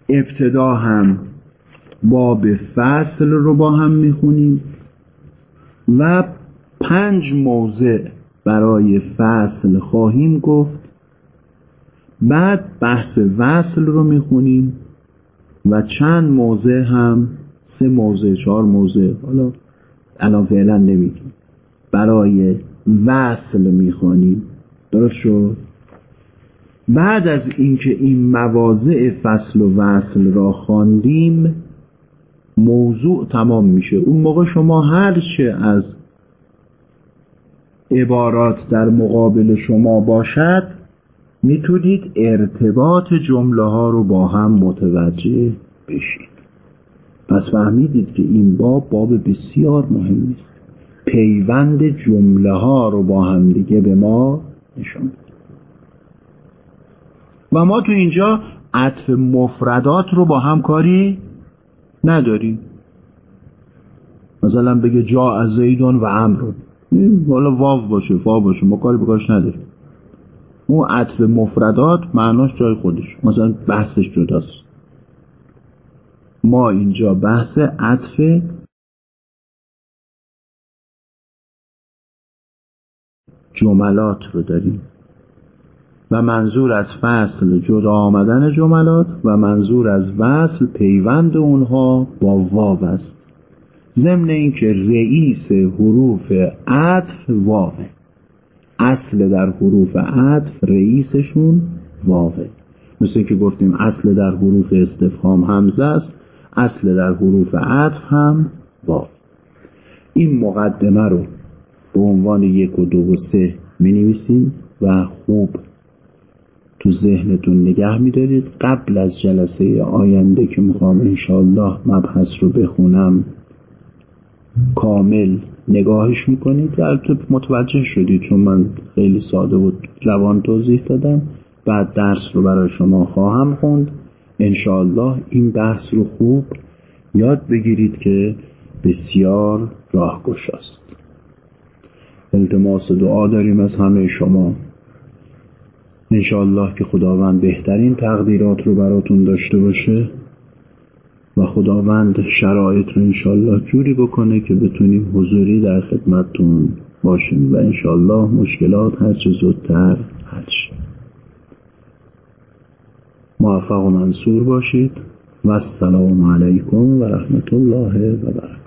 [SPEAKER 1] ابتدا هم باب فصل رو با هم می‌خونیم و پنج موضع برای فصل خواهیم گفت. بعد بحث وصل رو می‌خونیم و چند موضع هم سه موضع چهار موضع حالا الان فعلا نمیگیم. برای وصل می‌خوانیم. درست شد؟ بعد از اینکه این مواضع فصل و وصل را خواندیم موضوع تمام میشه. اون موقع شما هرچه از عبارات در مقابل شما باشد می‌تونید ارتباط جمله ها رو با هم متوجه بشید. پس فهمیدید که این باب باب بسیار مهم است پیوند جمله ها رو با هم دیگه به ما نشون و ما تو اینجا عطف مفردات رو با هم کاری نداریم. مثلا بگه جا از زیدون و امرون حالا واو باشه فا باشه ما کاری بکارش نداریم. اون عطف مفردات معناش جای خودش. مثلا بحثش جداست. ما اینجا بحث عطف جملات رو داریم و منظور از فصل جدا آمدن جملات و منظور از وصل پیوند اونها با واو است. ضمن اینکه رئیس حروف عطف واوه. اصل در حروف عطف رئیسشون واوه. مثل که گفتیم اصل در حروف استفهام همزه است. اصل در حروف عطف هم واو این مقدمه رو به عنوان یک و دو و سه می نویسیم و خوب تو ذهنتون نگه میدارید. قبل از جلسه آینده که می‌خوام انشالله مبحث رو بخونم کامل نگاهش می‌کنید. در متوجه شدید چون من خیلی ساده و روان توضیح دادم. بعد درس رو برای شما خواهم خوند. انشالله این بحث رو خوب یاد بگیرید که بسیار راه است التماس دعا داریم از همه شما. انشالله که خداوند بهترین تقدیرات رو براتون داشته باشه و خداوند شرایط رو انشالله جوری بکنه که بتونیم حضوری در خدمتتون باشیم و انشالله مشکلات هرچه زودتر حل موفق و منصور باشید. و السلام علیکم و رحمت الله و برکاته.